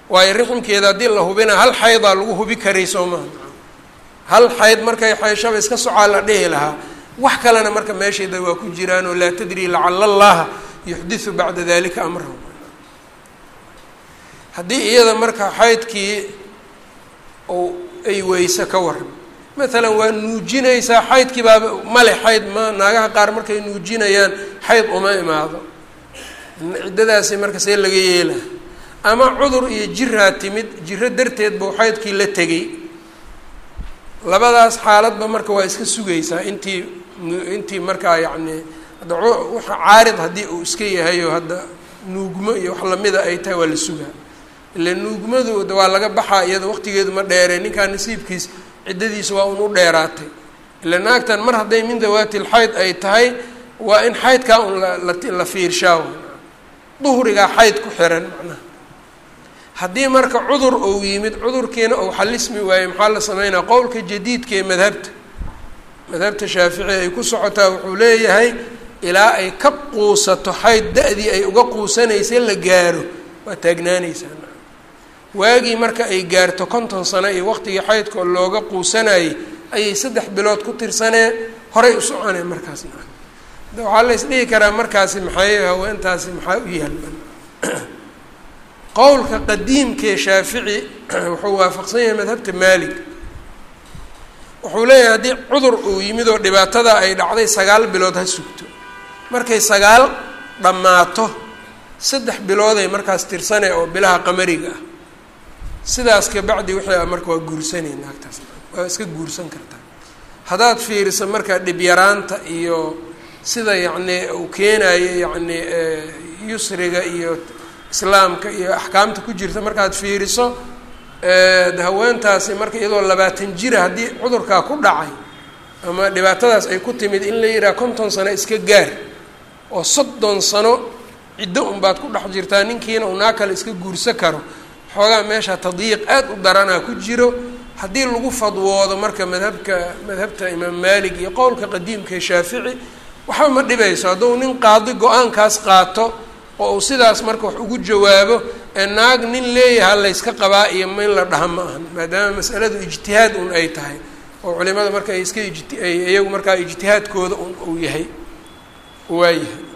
waayo riximkeeda haddii la hubinaa hal xaydaa lagu hubi karay soo hal xayd markay xayshaba iska socaa la dhihi lahaa wax kalena marka meeshayda waa ku jiraan oo laa tadri lacala allaha yuxdisu bacda dalika amrahu haddii iyada marka xaydkii u ay weyse ka waran maalan waa nuujinaysaa xaydkii baaba male xayd ma naagaha qaar markay nuujinayaan xayd uma imaado. Ciddadaasi marka see laga yeela. Ama cudur iyo jiraa timid jiro darteed buu xaydkii la tegay labadaas xaaladba marka waa iska sugaysaa. Intii intii markaa yacni hadda waxa caarid haddii uu iska yahayo hadda nuugmo iyo wax lamida ay tahay waa la sugaa ila nuugmadu waa laga baxaa iyada waqtigeedu ma dheeree ninkaa nasiibkiis ciddadiisa waa un u dheeraatay. Ila naagtan mar hadday min dawaati lxayd ay tahay waa in xaydkaa un la fiirshaa duhrigaa xayd ku xiran macnaha. Haddii marka cudur ou yimid cudurkiina ou xalismi waaye maxaa la sameynaya qowlka jadiidka ee madhabta. Madhabta shaafici ay ku socotaa wuxuu leeyahay ilaa ay ka quusato xayd da-dii ay uga quusanaysa la gaaro. Waa taagnaanaysaa waagii marka ay gaarto konton sano iyo waqtigii xaydka looga quusanayay ayay saddex bilood ku tirsanee horay u soconeen markaasna. Waxaa la isdhihi karaa markaasi maxay haweentaasi maxaa u yaalban qowlka qadiimkee shaafici wuxuu waafaqsan yahay madhabta maalig wuxuu leeyahay haddii cudur uu yimid oo dhibaatada ay dhacday sagaal bilood ha sugto. Markay sagaal dhammaato saddex bilooday markaas tirsane oo bilaha qamariga ah sidaas kabacdi wixii marka waa guursanay naagtaas waa iska guursan kartaa. Haddaad fiiriso marka dhibyaraanta iyo sida yacni uu keenayo yacni yusriga iyo islaamka iyo axkaamta ku jirta markaad fiiriso haweentaasi marka iyadoo labaatan jira haddii cudurkaa ku dhacay ama dhibaatadaas ay ku timid in la yidhaha konton sano iska gaar oo soddon sano ciddo unbaad ku dhex jirtaa ninkiina uu naa kale iska guursan karo xoogaa meesha tadyiiq aad u daranaa ku jiro haddii lagu fadwoodo marka madhabka madhabta imaam maalik iyo qowlka qadiimka ee shaafici waxba ma dhibayso. Hadduu nin qaadi go'aankaas qaato oo uu sidaas marka wax ugu jawaabo ee naag nin leeyaha layska qabaa iyo ma in la dhaha ma ahan maadaama masaladu ijtihaad un ay tahay oo culimada marka ay iska ijti iyagu markaa ijtihaadkooda un uu yahay waayahay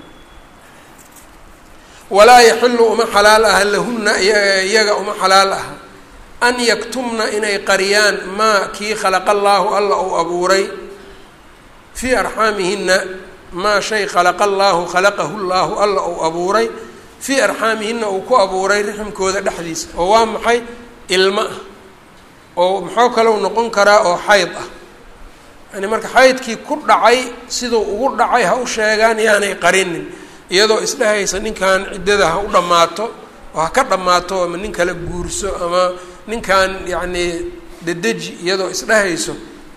walaa yaxilu uma xalaal aha lahunna iyaga uma xalaal aha. An yaktumna inay qariyaan maa kii khalaqa allaahu alla uu abuuray. Fii arxaamihina maa shay khalaqa allaahu khalaqahu llaahu alla uu abuuray. Fii arxaamihina uu ku abuuray rixmkooda dhexdiisa oo waa maxay? Ilmo ah. Oo maxoo kaleu noqon karaa oo xayd ah. Yani marka xaydkii ku dhacay siduu ugu dhacay ha u sheegaan yaanay qarinin iyadoo isdhehaysa ninkan ciddada ha u dhammaato oo ha ka dhammaato ama nin kala guurso ama ninkan yacnii dedeji iyadoo isdhehayso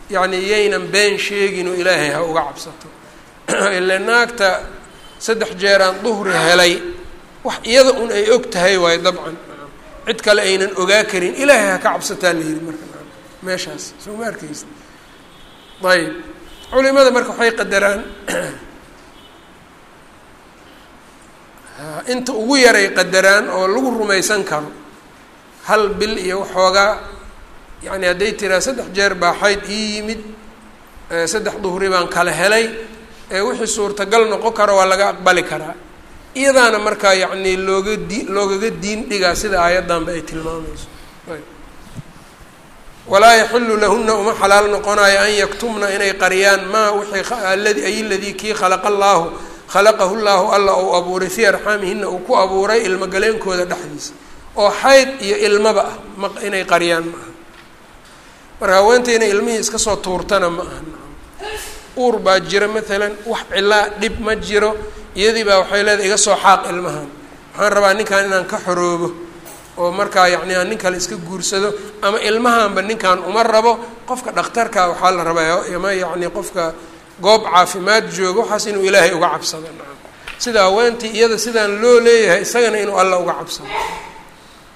yacni yaynan been sheegin oo ilaahay ha uga cabsato. Ile naagta saddex jeeraan duhri helay wax iyada un ay og tahay waayo dabcan. Cid kale aynan ogaa karin ilaahay ha ka cabsataa la yihi marka. Meeshaas soo ma ayb culimada marka waxay qadaraan inta ugu yaray qadaraan oo lagu rumaysan karo hal bil iyo waxoogaa yacni hadday tiraa saddex jeer baa xayd ii yimid saddex duhri baan kala helay ee wixii suurtagal noqon karo waa laga aqbali karaa. Iyadaana markaa yacni looga di loogaga diin dhigaa sida aayaddanba ay tilmaamayso. Walaa yaxilu lahuna uma xalaal noqonayo an yaktumna inay qariyaan maa wixii aladi ay ladii kii khalaqa allaahu khalaqahu llaahu alla uu abuuray fii arxaamihina uu ku abuuray ilmogaleenkooda dhexdiisa oo xayd iyo ilmaba ah. Ma inay qariyaan ma aha. Marka haweenta inay ilmihii iska soo tuurtana ma aha. Uur baa jira maalan wax cilaa dhib ma jiro iyadii baa waxay leedahay iga soo xaaq ilmahan. Waxaan rabaa ninkan inaan ka xoroobo oo markaa yacni aan nin kale iska guursado ama ilmahanba ninkan uma rabo. Qofka dhakhtarka waxaa la rabaa ama yacni qofka goob caafimaad joogo waxaas inuu ilaahay uga cabsado. Nacam sida haweentii iyada sidaan loo leeyahay isagana inuu alla uga cabsado.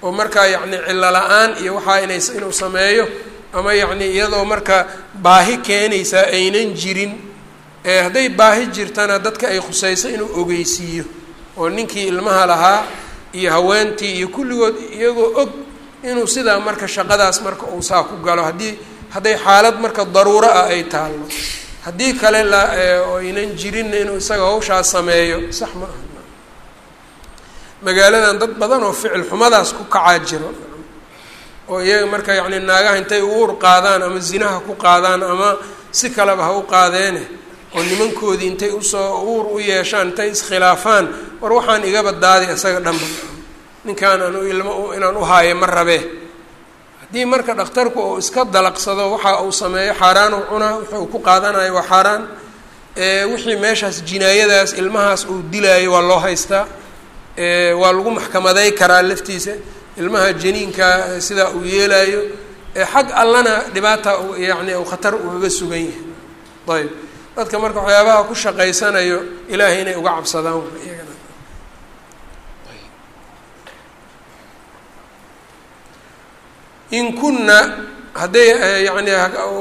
Oo markaa yacni cillo la'aan iyo waxaa inay inuu sameeyo ama yacni iyadoo marka baahi keenaysaa aynan jirin. Ee hadday baahi jirtana dadka ay khusayso inuu ogeysiiyo. Oo ninkii ilmaha lahaa iyo haweentii iyo kulligood iyagoo og inuu sidaa marka shaqadaas marka uu saa ku galo. Haddii hadday xaalad marka daruuro ah ay taallo haddii kale la aynan jirinna inuu isaga hawshaas sameeyo sax ma aha. Magaaladan dad badan oo ficil xumadaas ku kacaa jiro oo iyaga marka yacni naagaha intay uur qaadaan ama zinaha ku qaadaan ama si kaleba ha u qaadeene oo nimankoodii intay u soo uur u yeeshaan intay iskhilaafaan war waxaan igaba daadi isaga dhanba. Ninkaan anu ilmo inaan u haayo ma rabee haddii marka dhakhtarku uu iska dalaqsado waxa uu sameeyo xaaraan uu cunaa wuxuu ku qaadanayo waa xaaraan. Wixii meeshaas jinaayadaas ilmahaas uu dilaayo waa loo haystaa waa lagu maxkamaday karaa laftiisa. Ilmaha janiinka sidaa uu yeelaayo. Xag allana dhibaata yani u khatar ugaga sugan yahay. Ayb. Dadka marka waxyaabaha ku shaqaysanayo ilaahay inay uga cabsadaan in kuna hadday yani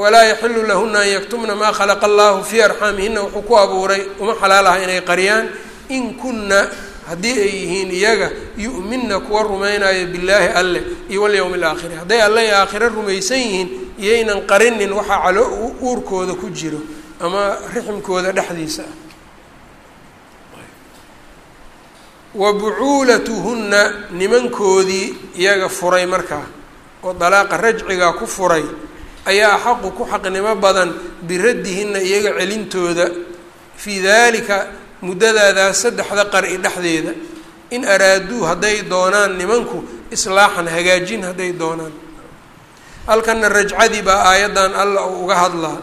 walaa yaxilu lahuna an yaktumna maa khalaqa allahu fii arxaamihina wuxuu ku abuuray uma xalaalaha inay qariyaan in kunna haddii ay yihiin iyaga yu'minna kuwa rumaynayo billaahi alleh iyo walyowmi alaakhiri hadday alle iyo aakhiro rumaysan yihiin iyaynan qarinin waxaa calo uurkooda ku jiro ama riximkooda dhexdiisa ah wa bucuulatuhunna nimankoodii iyaga furay markaa oo dalaaqa rajcigaa ku furay ayaa axaqu ku xaqnimo badan biraddihinna iyaga celintooda. Fii daalika muddadaadaas saddexda qar-i dhexdeeda in araaduu hadday doonaan nimanku islaaxan hagaajin hadday doonaan. Halkana rajcadii baa aayaddan alla uu uga hadlaa.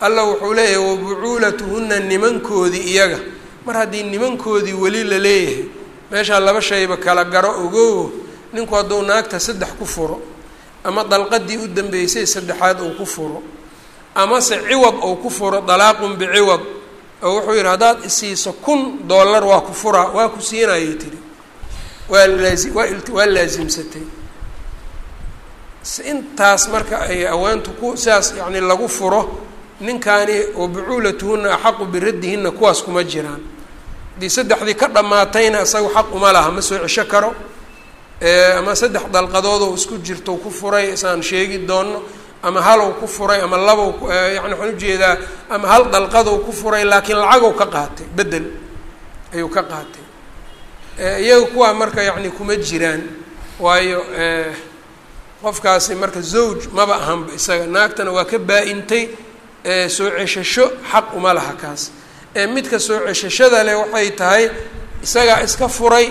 Alla wuxuu leeyahay wabucuulatuhunna nimankoodii iyaga. Mar haddii nimankoodii weli la leeyahay meeshaa laba shayba kala garo ogowo ninku hadduu naagta saddex ku furo ama dalqadii u dambeysay saddexaad uu ku furo amase ciwad uu ku furo dalaaqun biciwad oo wuxuu yidhi haddaad isiiso kun dollar waa ku furaa waa ku siinayay tiri waa laai waa waa laasimsatay intaas marka ay aweentu ku sidaas yacni lagu furo ninkaani wabucuulatuhunna axaqu biraddihinna kuwaas kuma jiraan. Haddii saddexdii ka dhammaatayna isaga xaq uma laha ma soo cesho karo ama saddex dalqadoodoo isku jirto ku furay isaan sheegi doonno ama halow ku furay ama labow yani waxaan u jeedaa ama hal dalqadow ku furay laakiin lacagow ka qaatay bedel ayuu ka qaatay. Iyaga kuwaa marka yacni kuma jiraan waayo qofkaasi marka zawj maba ahanba isaga naagtana waa ka baa-intay soo ceshasho xaq uma laha kaas. Midka soo ceshashada leh waxay tahay isagaa iska furay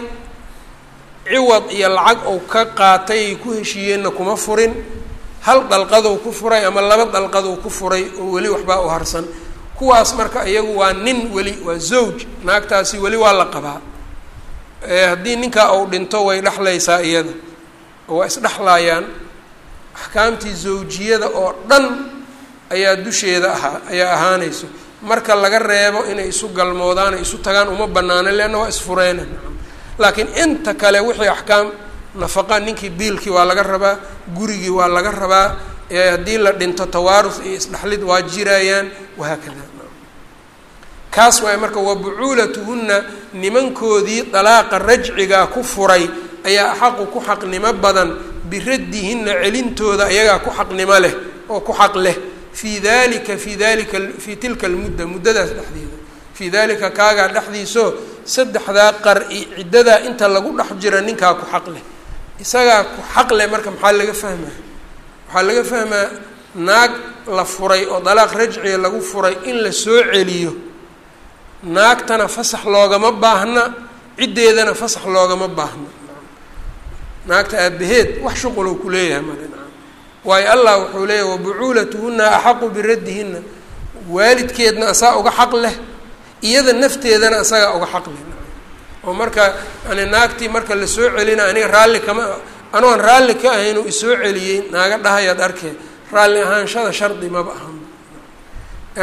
ciwad iyo lacag ou ka qaatay ay ku heshiiyeenna kuma furin. Hal dalqadow ku furay ama laba dalqadow ku furay oo weli waxbaa u harsan. Kuwaas marka iyagu waa nin weli waa zawj naagtaasi weli waa la qabaa. Haddii ninkaa uu dhinto way dhexlaysaa iyada. Oo waa isdhexlaayaan axkaamtii zawjiyada oo dhan ayaa dusheeda ahaa ayaa ahaanayso. Marka laga reebo inay isu galmoodaan ay isu tagaan uma banaano leanna waa isfureena laakiin inta kale wixii axkaam nafaqa ninkii biilkii waa laga rabaa gurigii waa laga rabaa haddii la dhinto tawaarus iyo isdhexlid waa jirayaan wahaakada kaas waay marka wabucuulatuhunna nimankoodii dalaaqa rajcigaa ku furay ayaa axaqu ku xaqnimo badan biraddihinna celintooda iyagaa ku xaqnimo leh oo ku xaq leh fii dalika fii dalika fii tilka almudda muddadaas dhexdeeda fii dalika kaagaa dhexdiisoo saddexdaa qar-i ciddadaa inta lagu dhex jira ninkaa ku xaq leh. Isagaa ku xaq leh marka maxaa laga fahmaa? Waxaa laga fahmaa naag la furay oo dalaaq rajciga lagu furay in la soo celiyo. Naagtana fasax loogama baahna ciddeedana fasax loogama baahna. Naagta aabaheed wax shuqul ku leeyahay male waayo allah wuxuu leeyahy wabucuulatuhuna axaqu biraddihinna waalidkeedna asaa uga xaq leh iyada nafteedana asagaa uga xaq leh oo marka yani naagtii marka la soo celina aniga raalli kama anoon raalli ka ahayn uu isoo celiyey naaga dhahayaad arkee raalli ahaanshada shardi maba ahan.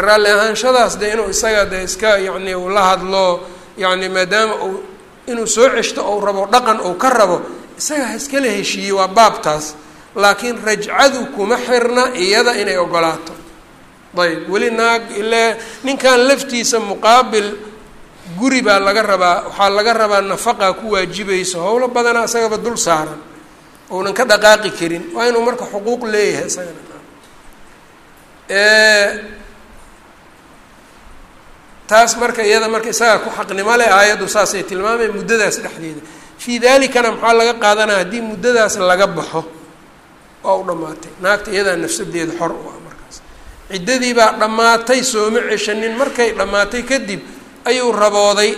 Raalli ahaanshadaas de inuu isaga de iska yacni uu la hadlo yacni maadaama uu inuu soo ceshto ou rabo dhaqan ou ka rabo isaga ha iskala heshiiyey waa baabtaas. Laakiin rajcadu kuma xirna iyada inay ogolaato ayb weli naag ile ninkan laftiisa muqaabil guri baa laga rabaa waxaa laga rabaa nafaqa ku waajibayso howlo badana isagaba dul saaran ounan ka dhaqaaqi karin waa inuu marka xuquuq leeyahay isagana taas marka iyada marka isagaa ku xaqnimo leh aayaddu saasay tilmaamay muddadaas dhexdeeda. Fii dalikana maxaa laga qaadanaya haddii muddadaas laga baxo waa u dhamaatay naagta iyadaa nafsadeeda xor u ah ciddadii baa dhammaatay sooma ceshanin. Markay dhammaatay kadib ayuu rabooday.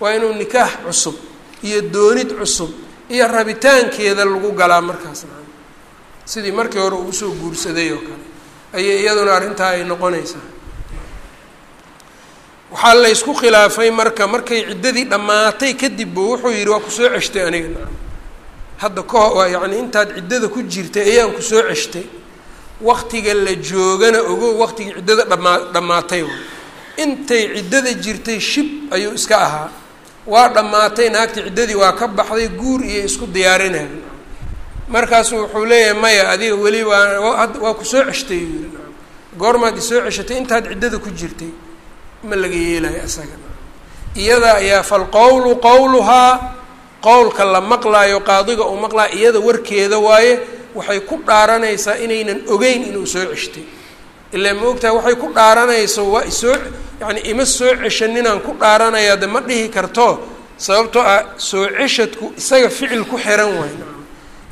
Waa inuu nikaax cusub iyo doonid cusub iyo rabitaankeeda lagu galaa markaas maa sidii markii hore uu u soo guursaday oo kale ayay iyaduna arrintaa ay noqonaysaa. Waxaa la ysku khilaafay marka markay ciddadii dhammaatay kadib buu wuxuu yidhi waa ku soo ceshtay aniga hadda ka ho yacni intaad ciddada ku jirtay ayaan ku soo ceshtay waktiga la joogana ogo waqtigii ciddada dhamaa dhammaatay intay ciddada jirtay shib ayuu iska ahaa. Waa dhammaatay naagtii ciddadii waa ka baxday guur iyo isku diyaarinaya markaasu wuxuu leeyahay maya adiga weli waa waa ku soo ceshtay. Yii goormaad isoo ceshatay intaad ciddada ku jirtay. Ma laga yeelayo isaga iyada ayaa falqowlu qowluhaa qowlka la maqlaayo qaadiga uu maqlaayo iyada warkeeda waaye waxay ku dhaaranaysaa inaynan ogeyn inuu soo ceshtay. Ilaa ma ogtahay waxay ku dhaaranayso waa isoo yacni ima soo ceshaninaan ku dhaaranaya de ma dhihi karto sababtoo ah soo ceshadku isaga ficil ku xiran waay.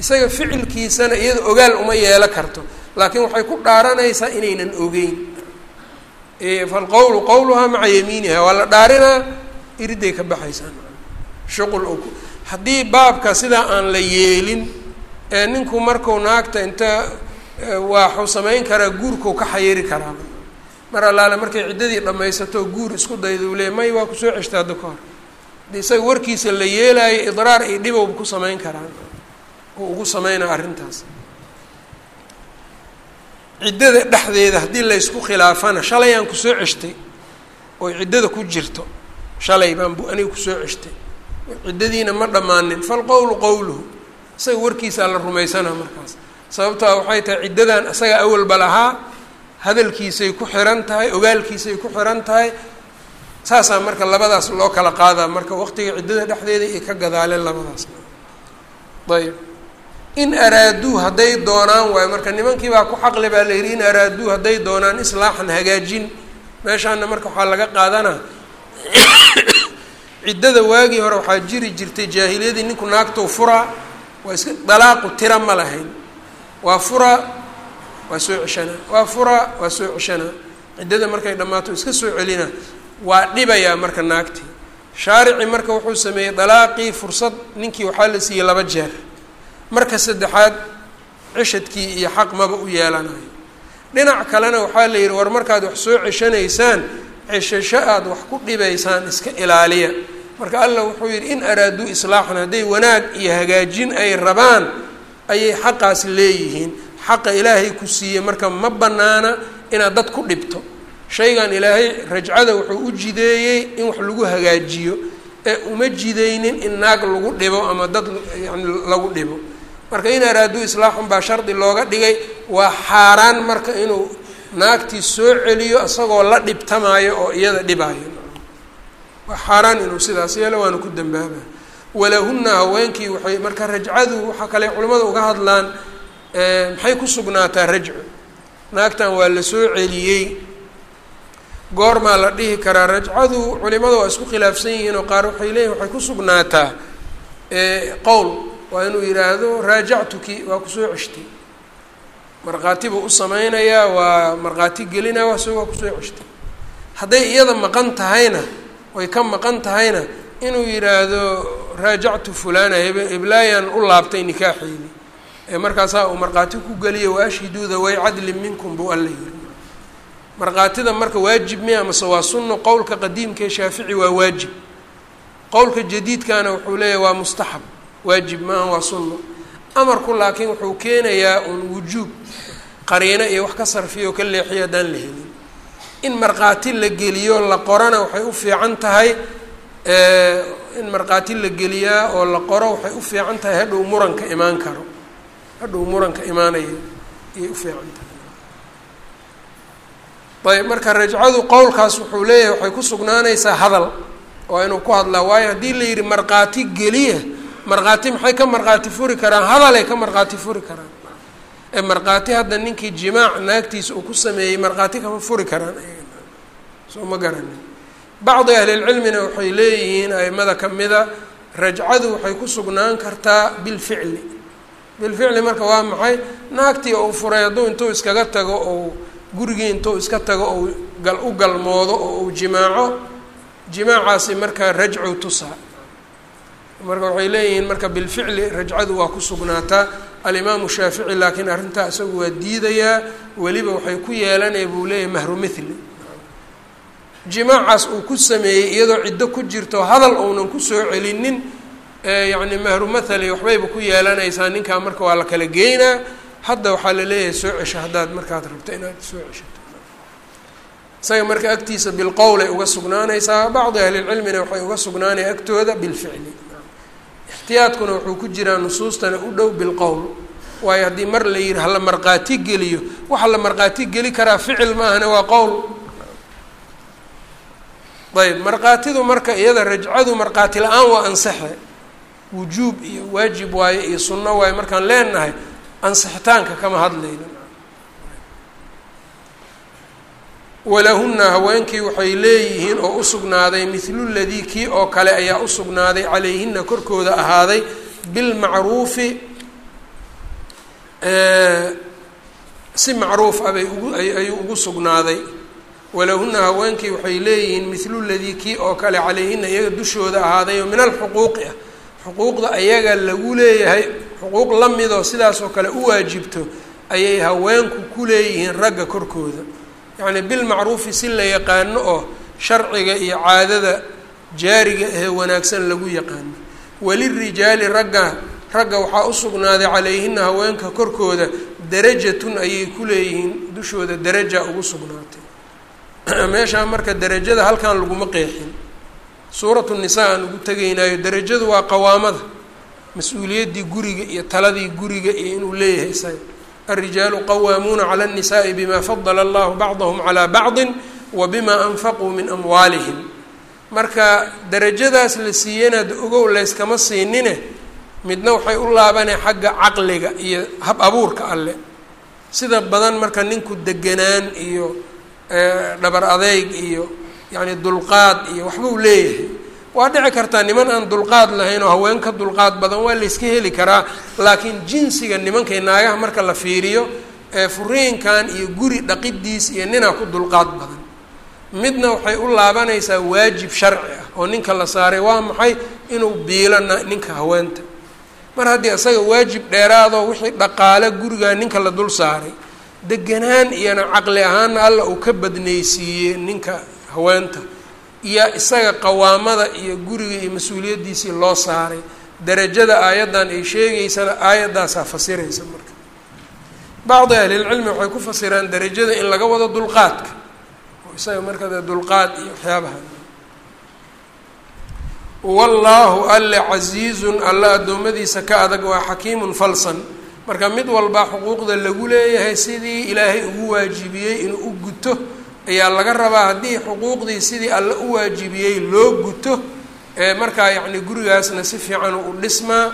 Isaga ficilkiisana iyada ogaal uma yeelo karto laakiin waxay ku dhaaranaysaa inaynan ogeyn. Falqowlu qowluhaa maca yamiiniha waa la dhaarinaa iriday ka baxaysaa. Shuqul haddii baabka sidaa aan la yeelin ee ninku marku naagta inta waxuu samayn karaa guurkau ka xayiri karaa. Mar allaale markay ciddadii dhammaysato guur isku dayda u leey may waa ku soo ceshta hadda ka hor haddii isaga warkiisa la yeelaayo idraar iyo dhibowba ku samayn karaan uu ugu sameynaa arrintaas. Ciddada dhexdeeda haddii laysku khilaafana shalay aan ku soo ceshtay oy ciddada ku jirto shalay baan bu aniga ku soo ceshtay. Ciddadiina ma dhammaanin falqowlu qowluhu isaga warkiisaa la rumaysanaa markaas. Sababtoa waxay tahay ciddadan isaga awalba lahaa hadalkiisay ku xiran tahay ogaalkiisay ku xiran tahay saasaa marka labadaas loo kala qaadaa. Marka waqtiga ciddada dhexdeeda ay ka gadaaleen labadaas. Ayb in araaduu hadday doonaan waayo. Marka nimankii baa ku xaqli baa la yidhi in araaduu hadday doonaan islaaxan hagaajin. Meeshaana marka waxaa laga qaadanaa ciddada waagii hore waxaa jiri jirtay jaahiliyadii ninku naagtou furaa waa iska dalaaqu tira ma lahayn. Waa furaa waa soo ceshanaa waa furaa waa soo ceshanaa ciddada markay dhammaato iska soo celina waa dhibayaa marka naagtii shaarici marka wuxuu sameeyey dalaaqii fursad ninkii waxaa la siiyey laba jeer. Marka saddexaad ceshadkii iyo xaq maba u yeelanayo. Dhinac kalena waxaa la yidhi war markaad wax soo ceshanaysaan ceshasho aada wax ku dhibaysaan iska ilaaliya marka allah wuxuu yidhi in araaduu islaaxan hadday wanaag iyo hagaajin ay rabaan ayay xaqaas leeyihiin. Xaqa ilaahay ku siiyey marka ma bannaana inaad dad ku dhibto. Shaygan ilaahay rajcada wuxuu u jideeyey in wax lagu hagaajiyo ee uma jidaynin in naag lagu dhibo ama dad yani lagu dhibo. Marka in araaduu islaaxun baa shardi looga dhigay. Waa xaaraan marka inuu naagtii soo celiyo isagoo la dhibtamaayo oo iyada dhibaayo xaaraan inuu sidaas yeelo waana ku dambaaba walahunna haweenkii waxay marka rajcadu waxaa kale culimmada uga hadlaan maxay ku sugnaataa rajcu? Naagtan waa la soo celiyey. Goormaa la dhihi karaa rajcadu culimada waa isku khilaafsan yihiin oo qaar waxay leeyihiin waxay ku sugnaataa. Qowl waa inuu yidhaahdo raajactuki waa ku soo ceshtay markhaati buu u sameynayaa waa markhaati gelinaa waa so waa ku soo ceshtay hadday iyada maqan tahayna way ka maqan tahayna inuu yidhaahdo raajactu fulana heblaayaan u laabtay nikaaxeydii ee markaasaa uu markhaati ku geliya waashhiduuda way cadlin minkum buu alla yiri markhaatida marka waajib miya mase waa sunno qowlka qadiimka ee shaafici waa waajib. Qowlka jadiidkana wuxuu leeyahay waa mustaxab waajib maaha waa sunno. Amarku laakiin wuxuu keenayaa un wujuub qariino iyo wax ka sarfiya oo ka leexiyo haddaan la helin in markhaati la geliyo la qorana waxay u fiican tahay in markhaati la geliyaa oo la qoro waxay u fiican tahay hadhow muranka imaan karo. Hadhow muranka imaanaya ayay u fiican tahay. Ayb marka rajcadu qowlkaas wuxuu leeyahay waxay ku sugnaanaysaa hadal. Waa inuu ku hadlaa waayo haddii la yidhi markhaati geliya markhaati maxay ka markhaati furi karaan? Hadalay ka markhaati furi karaan ee markhaati hadda ninkii jimaac naagtiisa uu ku sameeyey markhaati kama furi karaan. Soo ma garanin bacdi ahlilcilmina waxay leeyihiin aimada kamida rajcadu waxay ku sugnaan kartaa bilficli. Bilficli marka waa maxay? Naagtii uu furay hadduu intuu iskaga tago ou gurigii intuu iska tago ou gal u galmoodo oo uu jimaaco jimaacaasi markaa rajcu tusaa marka waxay leeyihiin marka bilficli rajcadu waa ku sugnaataa. Alimaamu shaafici laakiin arrintaa isagu waa diidayaa weliba waxay ku yeelanaya buu leeyahay mahru mithli. Jimaacaas uu ku sameeyey iyadoo ciddo ku jirto hadal uunan ku soo celinin yacni mahru mathali waxbayba ku yeelanaysaa ninkaa marka waa la kala geynaa. Hadda waxaa la leeyahay soo cesho haddaad markaad rabto inaad soo ceshato. Isaga marka agtiisa bilqowl ay uga sugnaanaysaa bacdi ahlilcilmina waxay uga sugnaanaya agtooda bilficli ixtiyaadkuna wuxuu ku jiraa nusuustana u dhow bilqowl. Waayo haddii mar la yihi hala markhaati geliyo? Waxa la markhaati geli karaa ficil maahane waa qowl. Ayb markhaatidu marka iyada rajcadu markhaati la'aan waa ansaxe. Wujuub iyo waajib waaye iyo sunno waaye markaan leenahay ansixitaanka kama hadlayno walahunna haweenkii waxay leeyihiin oo u sugnaaday mithlu ladii kii oo kale ayaa u sugnaaday calayhina korkooda ahaaday bilmacruufi si macruuf ah bay ugu ayuu ugu sugnaaday. walahunna haweenkii waxay leeyihiin mithlu ladii kii oo kale calayhina iyaga dushooda ahaaday oo min alxuquuqi ah. xuquuqda ayaga lagu leeyahay xuquuq la midoo sidaas oo kale u waajibto ayay haweenku ku leeyihiin ragga korkooda yacni bilmacruufi si la yaqaano oo sharciga iyo caadada jaariga ahee wanaagsan lagu yaqaano. Walirijaali ragga ragga waxaa u sugnaaday calayhina haweenka korkooda darajatun ayay ku leeyihiin dushooda daraja ugu sugnaatay. Meeshaa marka derajada halkan laguma qeexin. Suuratu nisaa aan ugu tegaynaayo derajadu waa qawaamada. Mas'uuliyaddii guriga iyo taladii guriga iyo inuu leeyahay isaga الrijaalu qawaamuuna calى الnisaءi bima fadla allahu bacdahum calى bacdi wa bima anfaquu min amwaalihim marka derajadaas la siiyana ogow layskama siinine midna waxay u laabanay xagga caqliga iyo hab abuurka alle sida badan marka ninku deganaan iyo dhabar adeyg iyo yacni dulqaad iyo waxbuu leeyahay waa dhici kartaa niman aan dulqaad lahayn oo haween ka dulqaad badan waa layska heli karaa laakiin jinsiga nimankay naagaha marka la fiiriyo ee furiinkan iyo guri dhaqidiis iyo ninaa ku dulqaad badan. Midna waxay u laabanaysaa waajib sharci ah oo ninka la saaray waa maxay inuu biilana ninka haweenta. Mar haddii isaga waajib dheeraadoo wixii dhaqaale gurigaa ninka la dul saaray deganaan iyona caqli ahaana alla uu ka badnaysiiyey ninka haweenta iyo isaga qawaamada iyo guriga iyo mas'uuliyaddiisii loo saaray. Derajada aayaddan ay sheegaysana aayaddaasaa fasiraysa marka. Bacdi ahlilcilmi waxay ku fasiraan derajada in laga wado dulqaadka. Oo isaga marka dee dulqaad iyo waxyaabaha. Wallaahu alle casiizun alle addoommadiisa ka adag waa xakiimun falsan. Marka mid walba xuquuqda lagu leeyahay sidii ilaahay ugu waajibiyey inuu u guto ayaa laga rabaa haddii xuquuqdii sidii alle u waajibiyey loo guto markaa yacni gurigaasna si fiican u dhismaa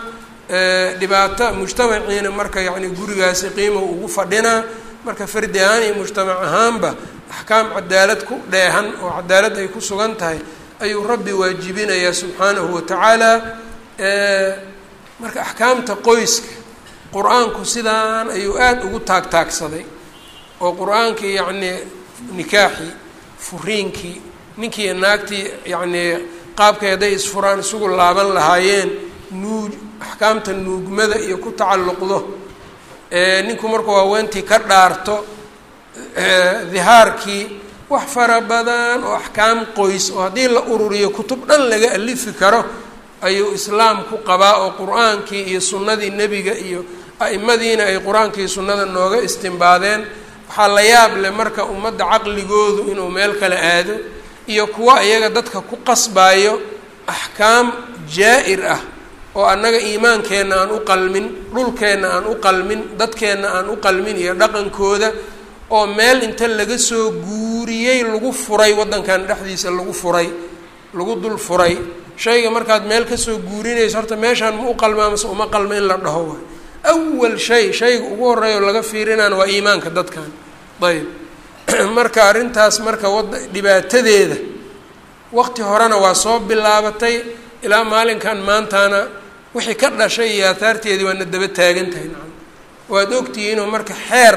dhibaato mujtamaciina marka yacni gurigaasi qiima ugu fadhinaa marka fardi ahaan iyo mujtamac ahaanba axkaam cadaalad ku dheehan oo cadaalad ay ku sugan tahay ayuu rabbi waajibinayaa subxaanahu watacaala marka axkaamta qoyska qur'aanku sidaan ayuu aada ugu taagtaagsaday oo qur'aankii yacnii nikaaxii furiinkii ninkii naagtii yacnii qaabkay hadday isfuraan isugu laaban lahaayeen nuug axkaamta nuugmada iyo ku tacalluqdo. Ninku markuu haweentii ka dhaarto dihaarkii wax fara badan oo axkaam qoys oo haddii la ururiyo kutub dhan laga alifi karo ayuu islaam ku qabaa oo qur'aankii iyo sunnadii nebiga iyo a'imadiina ay qur'aanka iyo sunnada nooga istimbaadeen waxaa la yaab leh marka ummadda caqligoodu inuu meel kale aado iyo kuwa iyaga dadka ku qasbaayo axkaam jaa-ir ah oo annaga iimaankeenna aan u qalmin dhulkeenna aan u qalmin dadkeenna aan u qalmin iyo dhaqankooda oo meel inta laga soo guuriyey lagu furay waddankan dhexdiisa lagu furay lagu dul furay. Shayga markaad meel ka soo guurinayso horta meeshaan ma u qalmaa mase uma qalma in la dhaho. Awal shay shayga ugu horreeya oo laga fiirinana waa iimaanka dadkan ayb marka arrintaas marka wada dhibaatadeeda waqti horena waa soo bilaabatay. Ilaa maalinkan maantana wixii ka dhashay iyo aahaarteedii waana daba taagan tahay nacam waad ogtihiinoo marka xeer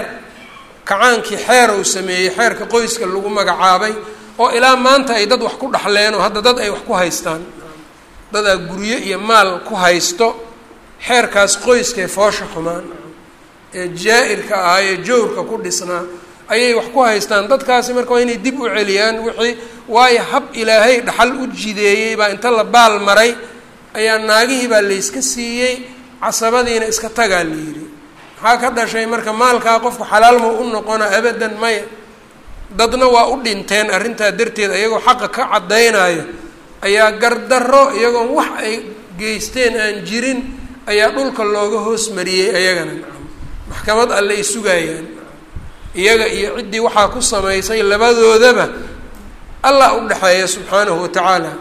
kacaankii xeer uu sameeyey xeerka qoyska lagu magacaabay oo ilaa maanta ay dad wax ku dhaxleen oo hadda dad ay wax ku haystaan. Dadaa guryo iyo maal ku haysto xeerkaas qoyskaee foosha xumaan. Ee jaa-irka ahaa ee jowrka ku dhisnaa ayay wax ku haystaan. Dadkaasi marka waa inay dib u celiyaan. Wixii waayo hab ilaahay dhaxal u jideeyey baa inta la baal maray. Ayaa naagihii baa layska siiyey. Casabadiina iska tagaa la yidhi. Maxaa ka dhashay marka maalkaa qofku xalaalma u noqona? Abadan maya dadna waa u dhinteen arrintaa darteed iyagoo xaqa ka caddaynayo ayaa gardarro iyagoon wax ay geysteen aan jirin ayaa dhulka looga hoos mariyey ayagana maxkamad alle ay sugayaan iyaga iyo ciddii waxaa ku samaysay labadoodaba allah u dhexeeya subxaanahu watacaala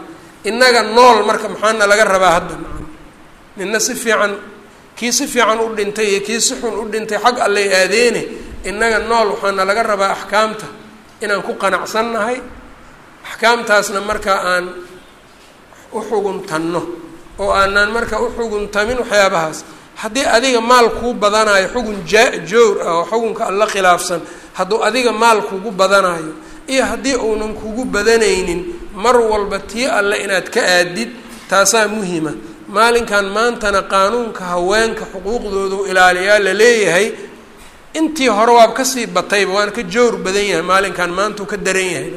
innaga nool marka maxaana laga rabaa hadda? Nacam nina si fiican kii si fiican u dhintay iyo kii si xun u dhintay xag allay aadeene innaga nool waxaana laga rabaa axkaamta. Inaan ku qanacsannahay axkaamtaasna marka aan u xuguntanno oo aanaan marka u xuguntamin waxyaabahaas haddii adiga maal kuu badanayo xugun jaa joor ah oo xugunka alla khilaafsan hadduu adiga maal kugu badanayo iyo haddii uunan kugu badanaynin mar walba tii alle inaad ka aadid taasaa muhima. Maalinkan maantana qaanuunka haweenka xuquuqdoodu ilaaliyaa la leeyahay intii hore waaba ka sii batayba waana ka joor badan yahay maalinkan maantuu ka daran yahay.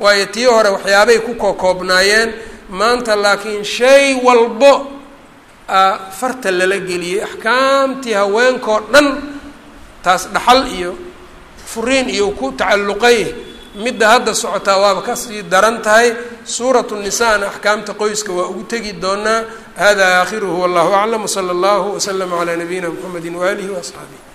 Waayo tii hore waxyaabay ku kookoobnaayeen maanta laakiin shay walbo farta lala geliyey axkaamtii haweenkao dhan taas dhaxal iyo furiin iyo ku tacalluqay midda hadda socotaa waaba ka sii daran tahay. Suuratu nisaana axkaamta qoyska waa ugu tegi doonaa. Hada aakhiruhu wallahu aclam wsala allahu waslama calaa nabiyina mxamedi waaalihi waasxaabihi